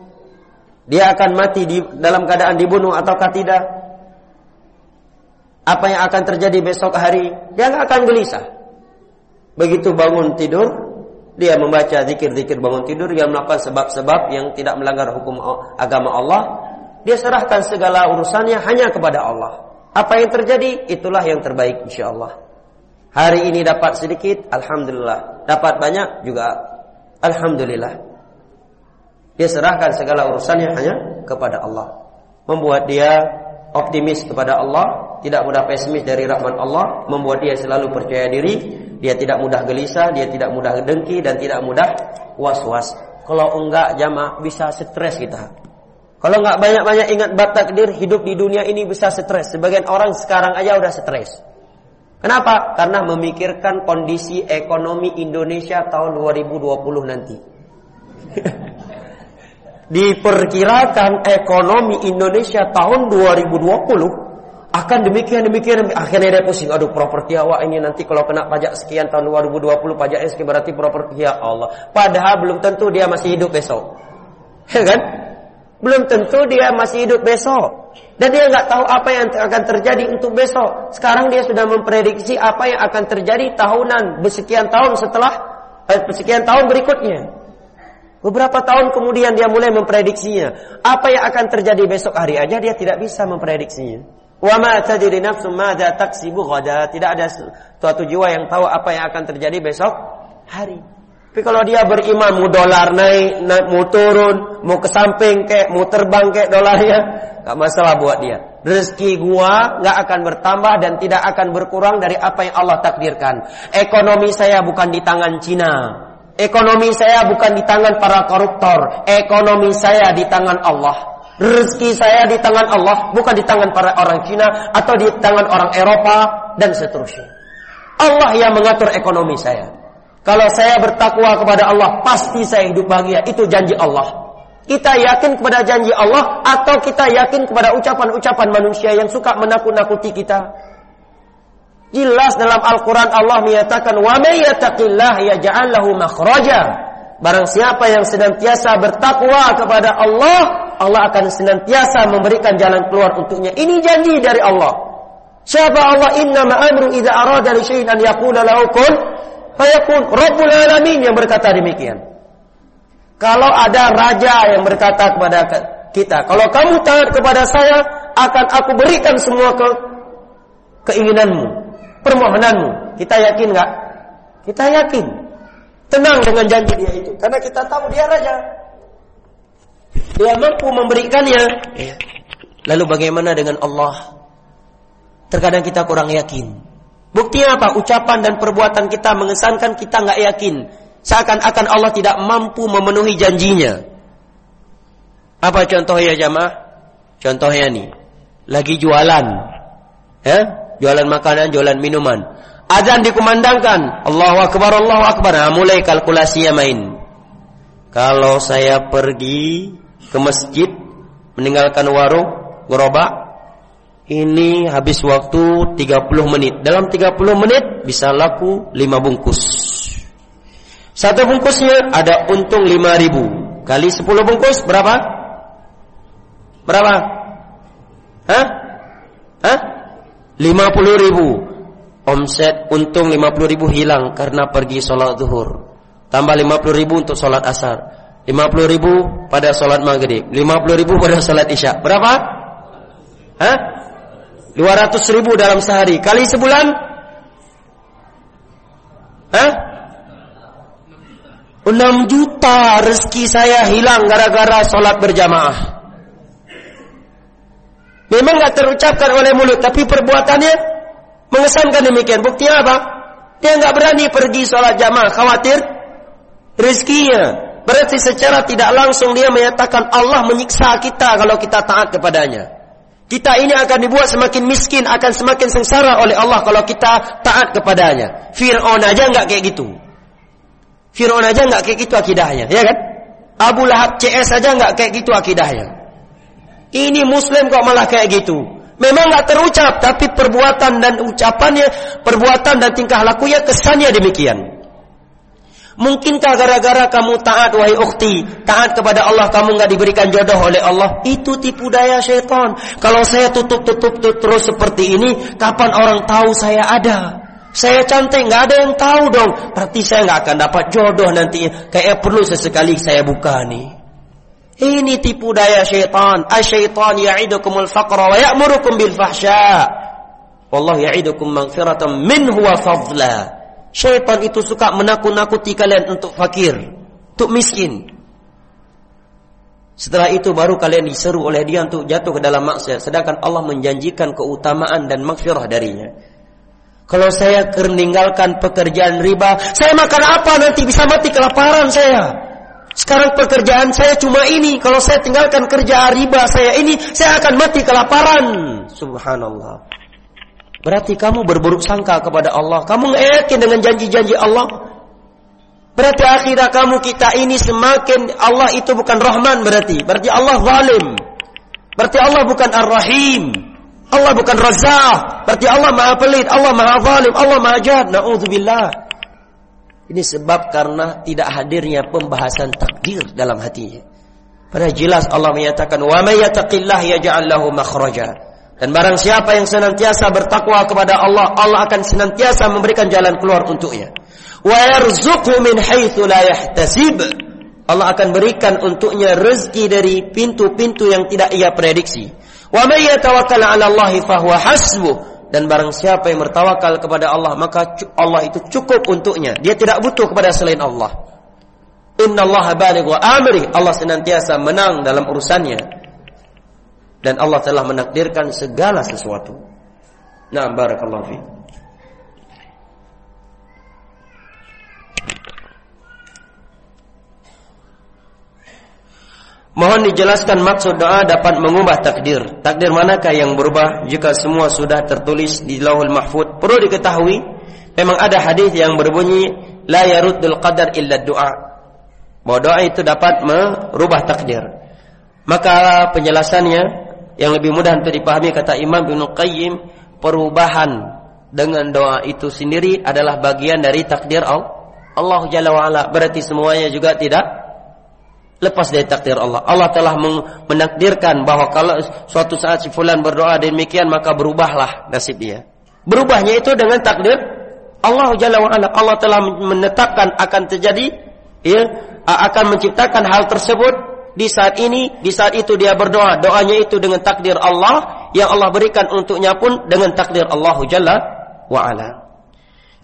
Dia akan mati di dalam keadaan dibunuh ataukah tidak? apa yang akan terjadi besok hari, dia nggak akan gelisah. Begitu bangun tidur, dia membaca zikir-zikir bangun tidur, dia melakukan sebab-sebab yang tidak melanggar hukum agama Allah, dia serahkan segala urusannya hanya kepada Allah. Apa yang terjadi, itulah yang terbaik insya Allah. Hari ini dapat sedikit, Alhamdulillah. Dapat banyak juga, Alhamdulillah. Dia serahkan segala urusannya hanya kepada Allah. Membuat dia optimis kepada Allah, tidak mudah pesimis dari rahmat Allah, membuat dia selalu percaya diri, dia tidak mudah gelisah, dia tidak mudah dengki dan tidak mudah was-was. Kalau enggak jamaah bisa stres kita. Kalau enggak banyak-banyak ingat bab takdir, hidup di dunia ini bisa stres. Sebagian orang sekarang aja udah stres. Kenapa? Karena memikirkan kondisi ekonomi Indonesia tahun 2020 nanti. diperkirakan ekonomi Indonesia tahun 2020 akan demikian demikian akhirnya dia pusing. Aduh properti awak ini nanti kalau kena pajak sekian tahun 2020 pajaknya sekian berarti properti. Ya Allah. Padahal belum tentu dia masih hidup besok. Ya kan? Belum tentu dia masih hidup besok. Dan dia nggak tahu apa yang akan terjadi untuk besok. Sekarang dia sudah memprediksi apa yang akan terjadi tahunan bersekian tahun setelah eh, sekian tahun berikutnya Beberapa tahun kemudian dia mulai memprediksinya. Apa yang akan terjadi besok hari aja dia tidak bisa memprediksinya. Wa ma tadri nafsum madza taksibu ghada. Tidak ada suatu jiwa yang tahu apa yang akan terjadi besok hari. Tapi kalau dia beriman mau dolar naik, naik mau turun, mau ke samping kayak mau terbang kayak dolarnya, nggak masalah buat dia. Rezeki gua nggak akan bertambah dan tidak akan berkurang dari apa yang Allah takdirkan. Ekonomi saya bukan di tangan Cina, Ekonomi saya bukan di tangan para koruptor. Ekonomi saya di tangan Allah. Rezeki saya di tangan Allah, bukan di tangan para orang Cina atau di tangan orang Eropa dan seterusnya. Allah yang mengatur ekonomi saya. Kalau saya bertakwa kepada Allah, pasti saya hidup bahagia. Itu janji Allah. Kita yakin kepada janji Allah atau kita yakin kepada ucapan-ucapan manusia yang suka menakut-nakuti kita? Jelas dalam Al-Quran Allah menyatakan wa may yattaqillah yaj'al lahu makhraja. Barang siapa yang senantiasa bertakwa kepada Allah, Allah akan senantiasa memberikan jalan keluar untuknya. Ini janji dari Allah. Siapa Allah inna ma'amru idza arada li syai'in an yaqula lahu kun fayakun. Rabbul alamin yang berkata demikian. Kalau ada raja yang berkata kepada kita, kalau kamu taat kepada saya, akan aku berikan semua ke keinginanmu permohonanmu. Kita yakin nggak? Kita yakin. Tenang dengan janji dia itu. Karena kita tahu dia raja. Dia mampu memberikannya. Ya. Lalu bagaimana dengan Allah? Terkadang kita kurang yakin. Buktinya apa? Ucapan dan perbuatan kita mengesankan kita nggak yakin. Seakan-akan Allah tidak mampu memenuhi janjinya. Apa contohnya jamaah? Contohnya nih, lagi jualan, ya, jualan makanan, jualan minuman. Azan dikumandangkan, Allahu Akbar, Allahu Akbar. Nah, mulai kalkulasinya main. Kalau saya pergi ke masjid, meninggalkan warung, gerobak, ini habis waktu 30 menit. Dalam 30 menit bisa laku 5 bungkus. Satu bungkusnya ada untung 5000 kali 10 bungkus berapa? Berapa? Hah? 50 ribu Omset untung 50 ribu hilang Karena pergi sholat zuhur Tambah 50 ribu untuk sholat asar 50 ribu pada sholat maghrib 50 ribu pada sholat isya berapa? Hah? 200 ribu dalam sehari kali sebulan? Hah? 6 juta rezeki saya hilang gara-gara sholat berjamaah. Memang nggak terucapkan oleh mulut, tapi perbuatannya mengesankan demikian. Buktinya apa? Dia nggak berani pergi sholat jamaah, khawatir rezekinya. Berarti secara tidak langsung dia menyatakan Allah menyiksa kita kalau kita taat kepadanya. Kita ini akan dibuat semakin miskin, akan semakin sengsara oleh Allah kalau kita taat kepadanya. Fir'aun aja nggak kayak gitu. Fir'aun aja nggak kayak gitu akidahnya, ya kan? Abu Lahab CS aja nggak kayak gitu akidahnya. Ini Muslim kok malah kayak gitu. Memang nggak terucap, tapi perbuatan dan ucapannya, perbuatan dan tingkah lakunya kesannya demikian. Mungkinkah gara-gara kamu taat wahai ukhti, taat kepada Allah kamu nggak diberikan jodoh oleh Allah? Itu tipu daya syaitan. Kalau saya tutup-tutup terus seperti ini, kapan orang tahu saya ada? Saya cantik, nggak ada yang tahu dong. Berarti saya nggak akan dapat jodoh nanti. Kayak perlu sesekali saya buka nih. Ini tipu daya syaitan. Asyaitan ya'idukumul faqra wa ya'murukum bil fahsya. Wallahu ya'idukum maghfiratan minhu wa fadla. Syaitan itu suka menakut-nakuti kalian untuk fakir, untuk miskin. Setelah itu baru kalian diseru oleh dia untuk jatuh ke dalam maksiat. Sedangkan Allah menjanjikan keutamaan dan maghfirah darinya. Kalau saya meninggalkan pekerjaan riba, saya makan apa nanti bisa mati kelaparan saya. Sekarang pekerjaan saya cuma ini. Kalau saya tinggalkan kerja riba saya ini, saya akan mati kelaparan. Subhanallah. Berarti kamu berburuk sangka kepada Allah. Kamu nggak yakin dengan janji-janji Allah. Berarti akhirnya kamu kita ini semakin Allah itu bukan Rahman berarti. Berarti Allah zalim. Berarti Allah bukan Ar-Rahim. Allah bukan Razak. Berarti Allah maha pelit, Allah maha zalim, Allah maha jahat. Na'udzubillah. Ini sebab karena tidak hadirnya pembahasan takdir dalam hatinya. Pada jelas Allah menyatakan, "Wa may yattaqillah yaj'al lahu makhraja." Dan barang siapa yang senantiasa bertakwa kepada Allah, Allah akan senantiasa memberikan jalan keluar untuknya. Wa yarzuqhu min haitsu la yahtasib. Allah akan berikan untuknya rezeki dari pintu-pintu yang tidak ia prediksi. Wa may yatawakkal 'ala Allah fahuwa hasbuh. Dan barang siapa yang bertawakal kepada Allah, maka Allah itu cukup untuknya. Dia tidak butuh kepada selain Allah. Inna Allah baligh wa amri. Allah senantiasa menang dalam urusannya. Dan Allah telah menakdirkan segala sesuatu. Nah, barakallahu fiik. Mohon dijelaskan maksud doa dapat mengubah takdir. Takdir manakah yang berubah jika semua sudah tertulis di Lauhul Mahfud? Perlu diketahui, memang ada hadis yang berbunyi la yaruddul qadar illa doa. Bahwa doa itu dapat merubah takdir. Maka penjelasannya yang lebih mudah untuk dipahami kata Imam Ibnu Qayyim, perubahan dengan doa itu sendiri adalah bagian dari takdir Allah. Jalla wa ala. Berarti semuanya juga tidak lepas dari takdir Allah. Allah telah menakdirkan bahwa kalau suatu saat si fulan berdoa demikian maka berubahlah nasib dia. Berubahnya itu dengan takdir Allah Jalla wa ala. Allah telah menetapkan akan terjadi ya akan menciptakan hal tersebut di saat ini, di saat itu dia berdoa. Doanya itu dengan takdir Allah yang Allah berikan untuknya pun dengan takdir Allah Jalla wa ala.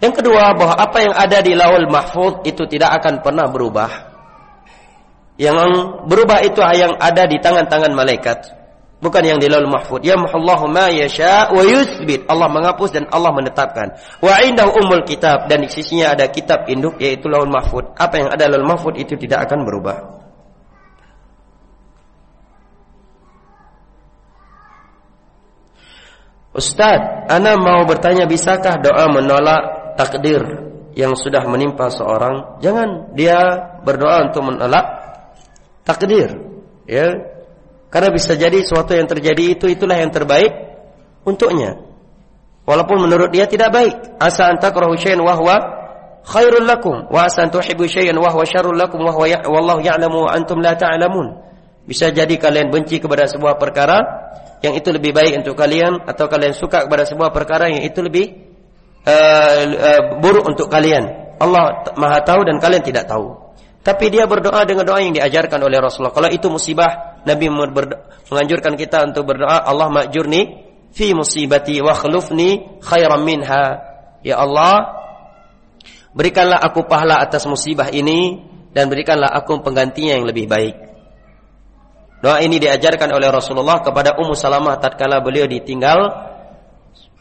Yang kedua bahwa apa yang ada di Laul Mahfuz itu tidak akan pernah berubah yang berubah itu yang ada di tangan-tangan malaikat. Bukan yang di laul mahfud. Ya Allahu ma yasha wa yuthbit. Allah menghapus dan Allah menetapkan. Wa indahu umul kitab. Dan di sisinya ada kitab induk yaitu laul mahfud. Apa yang ada laul mahfud itu tidak akan berubah. Ustaz, Ana mau bertanya bisakah doa menolak takdir yang sudah menimpa seorang? Jangan dia berdoa untuk menolak takdir ya. Karena bisa jadi sesuatu yang terjadi itu itulah yang terbaik untuknya. Walaupun menurut dia tidak baik. Asa antakrahu syai'an wa huwa khairul lakum. Wa asa tuhibbu syai'an wa huwa syarrul lakum. Wa huwa ya, wallahu ya'lamu wa antum la ta'lamun. Bisa jadi kalian benci kepada sebuah perkara yang itu lebih baik untuk kalian atau kalian suka kepada sebuah perkara yang itu lebih uh, uh, buruk untuk kalian. Allah Maha tahu dan kalian tidak tahu Tapi dia berdoa dengan doa yang diajarkan oleh Rasulullah. Kalau itu musibah, Nabi menganjurkan kita untuk berdoa, Allah ma'jurni fi musibati wa khlufni khairan minha. Ya Allah, berikanlah aku pahala atas musibah ini dan berikanlah aku penggantinya yang lebih baik. Doa ini diajarkan oleh Rasulullah kepada Ummu Salamah tatkala beliau ditinggal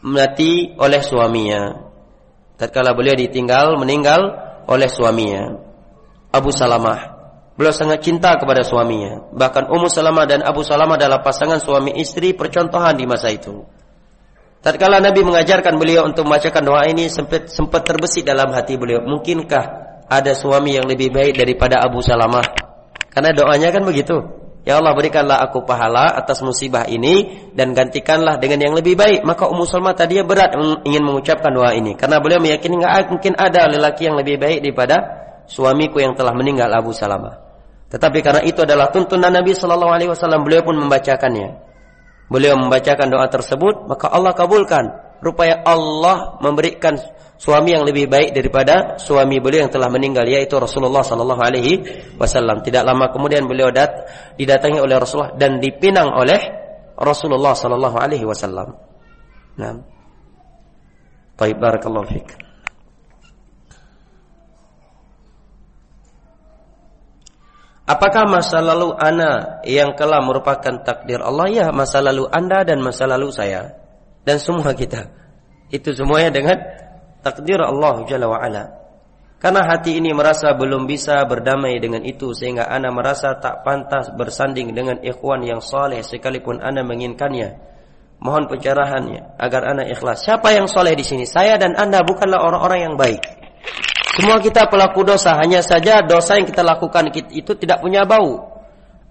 mati oleh suaminya. Tatkala beliau ditinggal meninggal oleh suaminya. Abu Salamah. Beliau sangat cinta kepada suaminya. Bahkan Ummu Salamah dan Abu Salamah adalah pasangan suami istri percontohan di masa itu. Tatkala Nabi mengajarkan beliau untuk membacakan doa ini sempat sempat terbesit dalam hati beliau. Mungkinkah ada suami yang lebih baik daripada Abu Salamah? Karena doanya kan begitu. Ya Allah berikanlah aku pahala atas musibah ini dan gantikanlah dengan yang lebih baik. Maka Ummu Salamah tadinya berat ingin mengucapkan doa ini karena beliau meyakini nggak mungkin ada lelaki yang lebih baik daripada suamiku yang telah meninggal Abu Salamah. Tetapi karena itu adalah tuntunan Nabi Shallallahu Alaihi Wasallam, beliau pun membacakannya. Beliau membacakan doa tersebut, maka Allah kabulkan. Rupanya Allah memberikan suami yang lebih baik daripada suami beliau yang telah meninggal, yaitu Rasulullah Shallallahu Alaihi Wasallam. Tidak lama kemudian beliau dat didatangi oleh Rasulullah dan dipinang oleh Rasulullah Shallallahu Alaihi Wasallam. Nah, Baik, barakallahu fiik. Apakah masa lalu Anda yang telah merupakan takdir Allah? Ya, masa lalu Anda dan masa lalu saya. Dan semua kita. Itu semuanya dengan takdir Allah Jalla wa'ala. Karena hati ini merasa belum bisa berdamai dengan itu. Sehingga Anda merasa tak pantas bersanding dengan ikhwan yang soleh. Sekalipun Anda menginginkannya. Mohon pencerahannya agar Anda ikhlas. Siapa yang soleh di sini? Saya dan Anda bukanlah orang-orang yang baik. Semua kita pelaku dosa, hanya saja dosa yang kita lakukan itu tidak punya bau.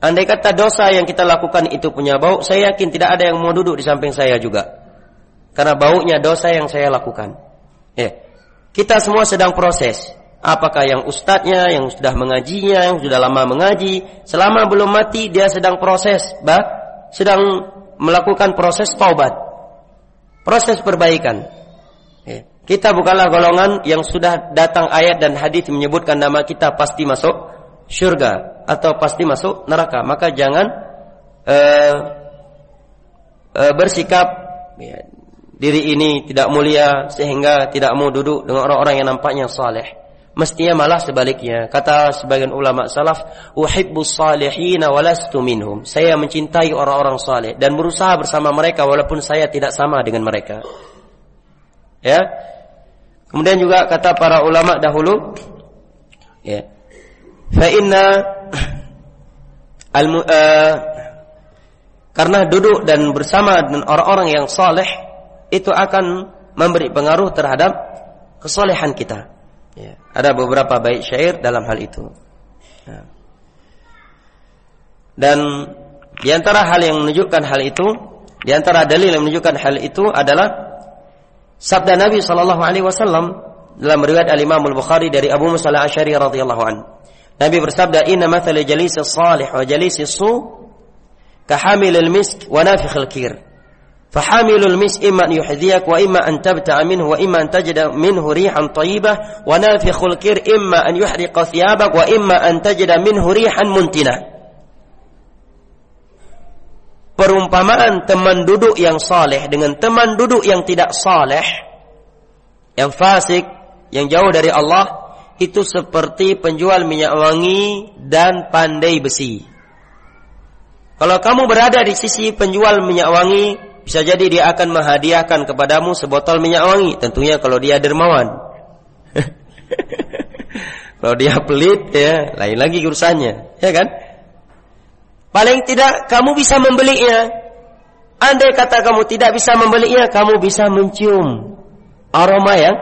Andai kata dosa yang kita lakukan itu punya bau, saya yakin tidak ada yang mau duduk di samping saya juga. Karena baunya dosa yang saya lakukan. Ya. Kita semua sedang proses. Apakah yang ustadznya, yang sudah mengajinya, yang sudah lama mengaji, selama belum mati dia sedang proses, bah, sedang melakukan proses taubat. Proses perbaikan. Kita bukanlah golongan yang sudah datang ayat dan hadis menyebutkan nama kita pasti masuk surga atau pasti masuk neraka. Maka jangan uh, uh, bersikap ya, diri ini tidak mulia sehingga tidak mau duduk dengan orang-orang yang nampaknya saleh. Mestinya malah sebaliknya. Kata sebagian ulama salaf, "Uhibbus salihin walastu minhum." Saya mencintai orang-orang saleh dan berusaha bersama mereka walaupun saya tidak sama dengan mereka. Ya, Kemudian juga kata para ulama dahulu ya. Fa inna al uh, karena duduk dan bersama dengan orang-orang yang saleh itu akan memberi pengaruh terhadap kesolehan kita. Ya. Ada beberapa bait syair dalam hal itu. Ya. Dan di antara hal yang menunjukkan hal itu, di antara dalil yang menunjukkan hal itu adalah Sabda Nabi sallallahu alaihi wasallam dalam riwayat Al-Imam Al-Bukhari dari Abu Musa Al-Asy'ari radhiyallahu anhu. Nabi bersabda, "Inna mathal jalis salih wa jalis su kahamil al-misk wa nafikh al-kir." فحامل المسك إما أن يحذيك وإما أن تبتع منه وإما أن تجد منه ريحا طيبة ونافخ الكير إما أن يحرق ثيابك وإما أن تجد منه ريحا منتنة perumpamaan teman duduk yang saleh dengan teman duduk yang tidak saleh, yang fasik, yang jauh dari Allah, itu seperti penjual minyak wangi dan pandai besi. Kalau kamu berada di sisi penjual minyak wangi, bisa jadi dia akan menghadiahkan kepadamu sebotol minyak wangi. Tentunya kalau dia dermawan. kalau dia pelit ya, lain lagi urusannya, ya kan? Paling tidak kamu bisa membelinya. Andai kata kamu tidak bisa membelinya, kamu bisa mencium aroma yang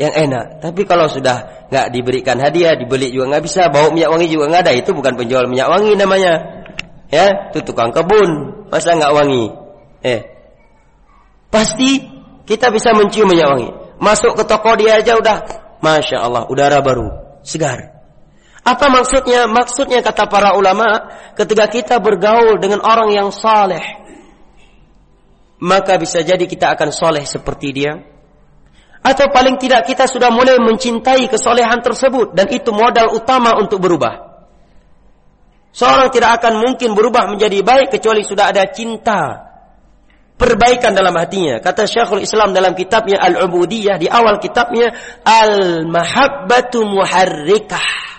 yang enak. Tapi kalau sudah nggak diberikan hadiah, dibeli juga nggak bisa, bau minyak wangi juga nggak ada. Itu bukan penjual minyak wangi namanya. Ya, itu tukang kebun, masa nggak wangi? Eh, pasti kita bisa mencium minyak wangi. Masuk ke toko dia aja udah, masya Allah, udara baru, segar. Apa maksudnya? Maksudnya kata para ulama, ketika kita bergaul dengan orang yang saleh, maka bisa jadi kita akan soleh seperti dia. Atau paling tidak kita sudah mulai mencintai kesolehan tersebut dan itu modal utama untuk berubah. Seorang tidak akan mungkin berubah menjadi baik kecuali sudah ada cinta perbaikan dalam hatinya. Kata Syekhul Islam dalam kitabnya Al-Ubudiyah di awal kitabnya Al-Mahabbatu Muharrikah.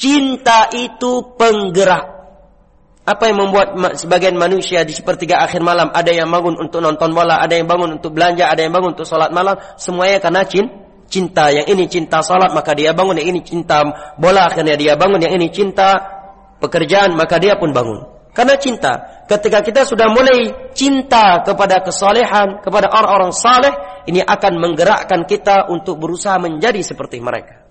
Cinta itu penggerak. Apa yang membuat sebagian manusia di sepertiga akhir malam ada yang bangun untuk nonton bola, ada yang bangun untuk belanja, ada yang bangun untuk sholat malam, semuanya karena cinta. Yang ini cinta sholat maka dia bangun, yang ini cinta bola akhirnya dia bangun, yang ini cinta pekerjaan maka dia pun bangun. Karena cinta. Ketika kita sudah mulai cinta kepada kesolehan, kepada orang-orang saleh, ini akan menggerakkan kita untuk berusaha menjadi seperti mereka.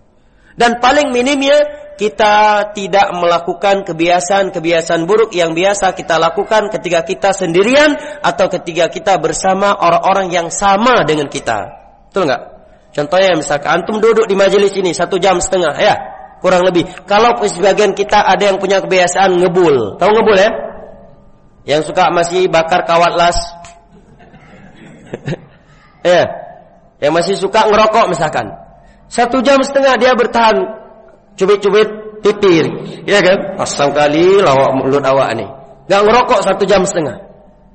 Dan paling minimnya kita tidak melakukan kebiasaan-kebiasaan buruk yang biasa kita lakukan ketika kita sendirian atau ketika kita bersama orang-orang yang sama dengan kita. Betul nggak? Contohnya misalkan antum duduk di majelis ini satu jam setengah ya kurang lebih. Kalau sebagian kita ada yang punya kebiasaan ngebul, tahu ngebul ya? Yang suka masih bakar kawat las, ya, yang masih suka ngerokok misalkan. Satu jam setengah dia bertahan cubit-cubit titir. Ya kan? Pasang kali lawak mulut awak ni. Gak ngerokok satu jam setengah.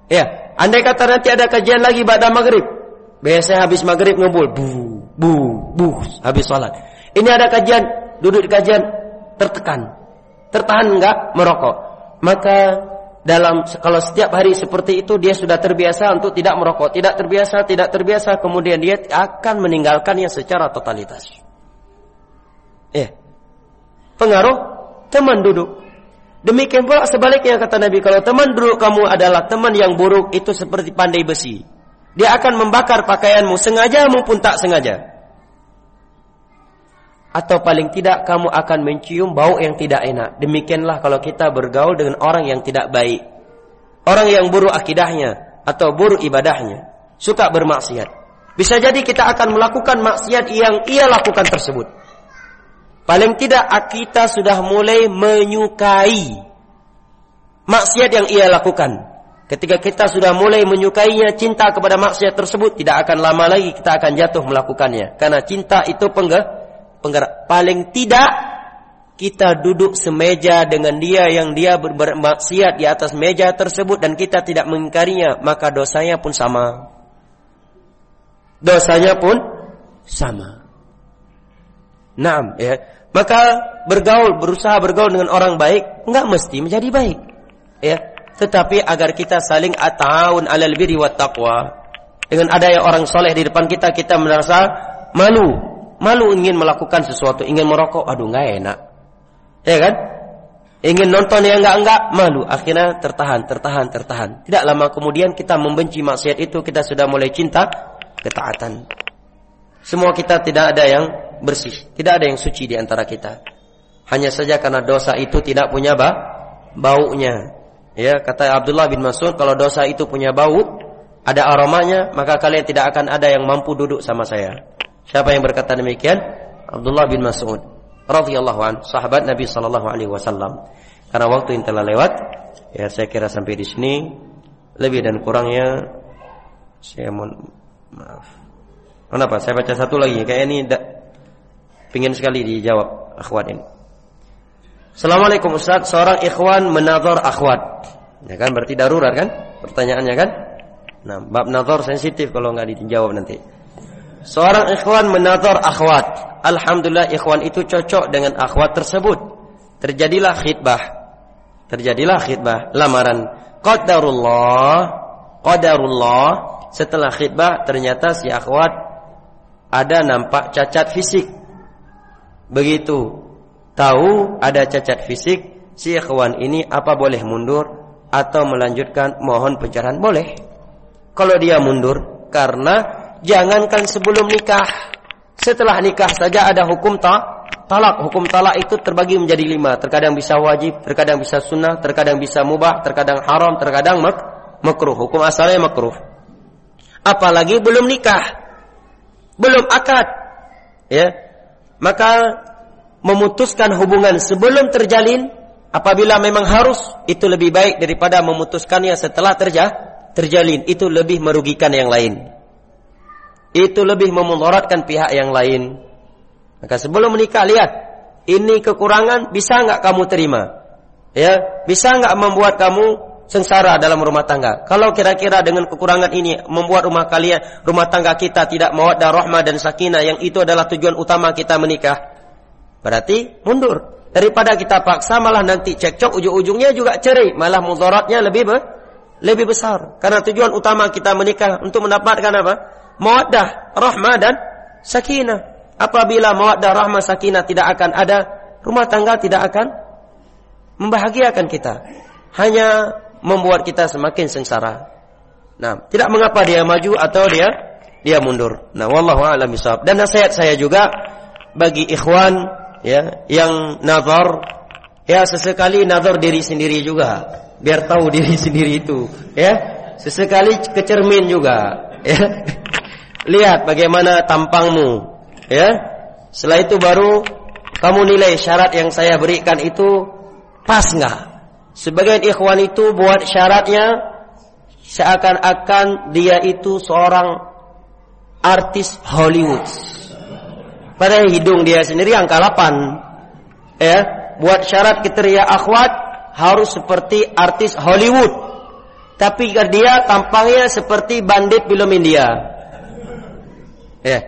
Ya. Andai kata nanti ada kajian lagi pada maghrib. Biasanya habis maghrib ngumpul. Bu, bu, bu. Habis sholat. Ini ada kajian. Duduk di kajian. Tertekan. Tertahan enggak merokok. Maka dalam kalau setiap hari seperti itu dia sudah terbiasa untuk tidak merokok, tidak terbiasa, tidak terbiasa, kemudian dia akan meninggalkannya secara totalitas. Eh, pengaruh teman duduk. Demikian pula sebaliknya kata Nabi, kalau teman duduk kamu adalah teman yang buruk itu seperti pandai besi. Dia akan membakar pakaianmu sengaja maupun tak sengaja. Atau paling tidak kamu akan mencium bau yang tidak enak. Demikianlah kalau kita bergaul dengan orang yang tidak baik. Orang yang buruk akidahnya atau buruk ibadahnya. Suka bermaksiat. Bisa jadi kita akan melakukan maksiat yang ia lakukan tersebut. Paling tidak kita sudah mulai menyukai maksiat yang ia lakukan. Ketika kita sudah mulai menyukainya, cinta kepada maksiat tersebut, tidak akan lama lagi kita akan jatuh melakukannya. Karena cinta itu penggah penggerak. Paling tidak kita duduk semeja dengan dia yang dia bermaksiat di atas meja tersebut dan kita tidak mengingkarinya, maka dosanya pun sama. Dosanya pun sama. Naam, ya. Maka bergaul, berusaha bergaul dengan orang baik, enggak mesti menjadi baik. Ya. Tetapi agar kita saling ata'awun alal birri wat taqwa. Dengan adanya orang soleh di depan kita, kita merasa malu malu ingin melakukan sesuatu, ingin merokok, aduh nggak enak, ya kan? Ingin nonton yang enggak enggak, malu. Akhirnya tertahan, tertahan, tertahan. Tidak lama kemudian kita membenci maksiat itu, kita sudah mulai cinta ketaatan. Semua kita tidak ada yang bersih, tidak ada yang suci di antara kita. Hanya saja karena dosa itu tidak punya ba baunya. Ya, kata Abdullah bin Mas'ud, kalau dosa itu punya bau, ada aromanya, maka kalian tidak akan ada yang mampu duduk sama saya. Siapa yang berkata demikian? Abdullah bin Mas'ud radhiyallahu an, sahabat Nabi sallallahu alaihi wasallam. Karena waktu yang telah lewat, ya saya kira sampai di sini lebih dan kurangnya saya mohon maaf. Kenapa? Saya baca satu lagi. Kayak ini da, pingin sekali dijawab akhwat ini. Assalamualaikum Ustaz, seorang ikhwan menazar akhwat. Ya kan berarti darurat kan? Pertanyaannya kan? Nah, bab nazar sensitif kalau nggak dijawab nanti. Seorang ikhwan menazar akhwat. Alhamdulillah ikhwan itu cocok dengan akhwat tersebut. Terjadilah khidbah. Terjadilah khidbah, lamaran. Qadarullah, qadarullah. Setelah khidbah ternyata si akhwat ada nampak cacat fisik. Begitu tahu ada cacat fisik, si ikhwan ini apa boleh mundur atau melanjutkan mohon pencerahan? Boleh. Kalau dia mundur karena jangankan sebelum nikah. Setelah nikah saja ada hukum tak talak. Hukum talak itu terbagi menjadi lima. Terkadang bisa wajib, terkadang bisa sunnah, terkadang bisa mubah, terkadang haram, terkadang mak makruh. Hukum asalnya makruh. Apalagi belum nikah, belum akad, ya. Maka memutuskan hubungan sebelum terjalin, apabila memang harus, itu lebih baik daripada memutuskannya setelah terja terjalin. Itu lebih merugikan yang lain. Itu lebih memudaratkan pihak yang lain. Maka sebelum menikah lihat ini kekurangan bisa nggak kamu terima? Ya, bisa nggak membuat kamu sengsara dalam rumah tangga. Kalau kira-kira dengan kekurangan ini membuat rumah kalian, rumah tangga kita tidak mawaddah, rahmah dan sakinah yang itu adalah tujuan utama kita menikah. Berarti mundur. Daripada kita paksa malah nanti cekcok ujung-ujungnya juga cerai, malah mudaratnya lebih be lebih besar. Karena tujuan utama kita menikah untuk mendapatkan apa? Mawaddah, rahmah dan sakinah. Apabila mawaddah, rahmah, sakinah tidak akan ada, rumah tangga tidak akan membahagiakan kita. Hanya membuat kita semakin sengsara. Nah, tidak mengapa dia maju atau dia dia mundur. Nah, wallahu a'lam. Dan nasihat saya juga bagi ikhwan ya yang nazar ya sesekali nazar diri sendiri juga biar tahu diri sendiri itu ya sesekali kecermin juga ya lihat bagaimana tampangmu ya setelah itu baru kamu nilai syarat yang saya berikan itu pas nggak Sebagian ikhwan itu buat syaratnya seakan-akan dia itu seorang artis Hollywood. Pada hidung dia sendiri angka 8. Ya, buat syarat kriteria akhwat harus seperti artis Hollywood. Tapi dia tampangnya seperti bandit film India. Ya.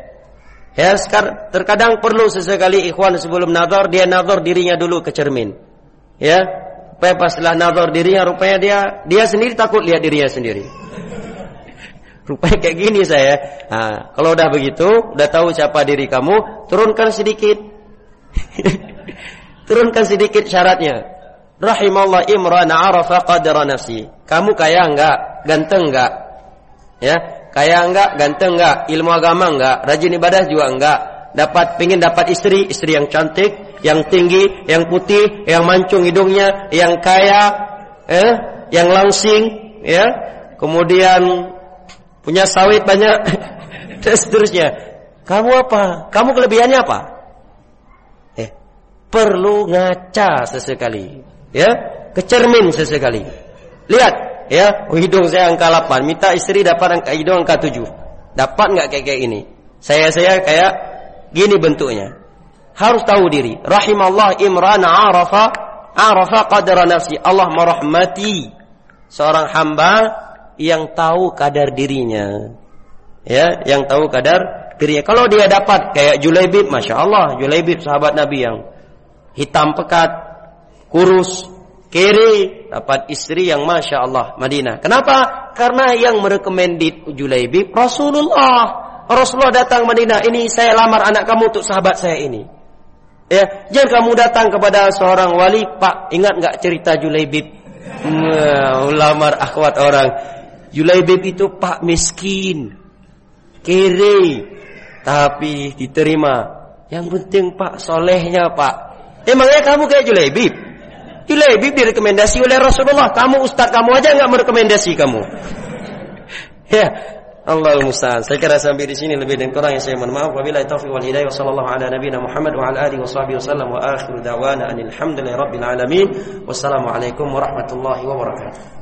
Ya, sekarang terkadang perlu sesekali ikhwan sebelum nazar dia nazar dirinya dulu ke cermin. Ya, Supaya pas setelah nazar dirinya rupanya dia dia sendiri takut lihat dirinya sendiri. Rupanya kayak gini saya. Nah, kalau udah begitu, udah tahu siapa diri kamu, turunkan sedikit. turunkan sedikit syaratnya. Rahimallah imran arafa qadra nafsi. Kamu kaya enggak? Ganteng enggak? Ya, kaya enggak? Ganteng enggak? Ilmu agama enggak? Rajin ibadah juga enggak? Dapat pingin dapat istri, istri yang cantik, yang tinggi, yang putih, yang mancung hidungnya, yang kaya, eh, yang langsing, ya, kemudian punya sawit banyak, dan seterusnya. Kamu apa? Kamu kelebihannya apa? Eh, perlu ngaca sesekali, ya, kecermin sesekali. Lihat, ya, hidung saya angka 8, minta istri dapat angka hidung angka 7. Dapat nggak kayak kayak ini? Saya saya kayak gini bentuknya harus tahu diri. Rahimallah Imran arafa arafa qadara nafsi. Allah merahmati seorang hamba yang tahu kadar dirinya. Ya, yang tahu kadar dirinya. Kalau dia dapat kayak Julaibib, masya Allah, Julaibib sahabat Nabi yang hitam pekat, kurus, kiri, dapat istri yang masya Allah Madinah. Kenapa? Karena yang merekomendit Julaibib Rasulullah. Rasulullah datang Madinah. Ini saya lamar anak kamu untuk sahabat saya ini. Ya, jangan kamu datang kepada seorang wali, Pak, ingat nggak cerita Julaibib? Nah, ulamar akhwat orang. Julaibib itu Pak miskin, kiri, tapi diterima. Yang penting Pak solehnya Pak. Emangnya kamu kayak Julaibib? Julaibib direkomendasi oleh Rasulullah. Kamu ustaz kamu aja nggak merekomendasi kamu. ya, Allah musta'an. Saya kira sampai di sini lebih dan kurang yang saya mohon maaf. Wabillahi taufiq wal hidayah. Wassallallahu ala nabiyina Muhammad wa ala alihi wa sahbihi wasallam wa akhiru da'wana anil hamdulillahi rabbil alamin. Wassalamualaikum warahmatullahi wabarakatuh.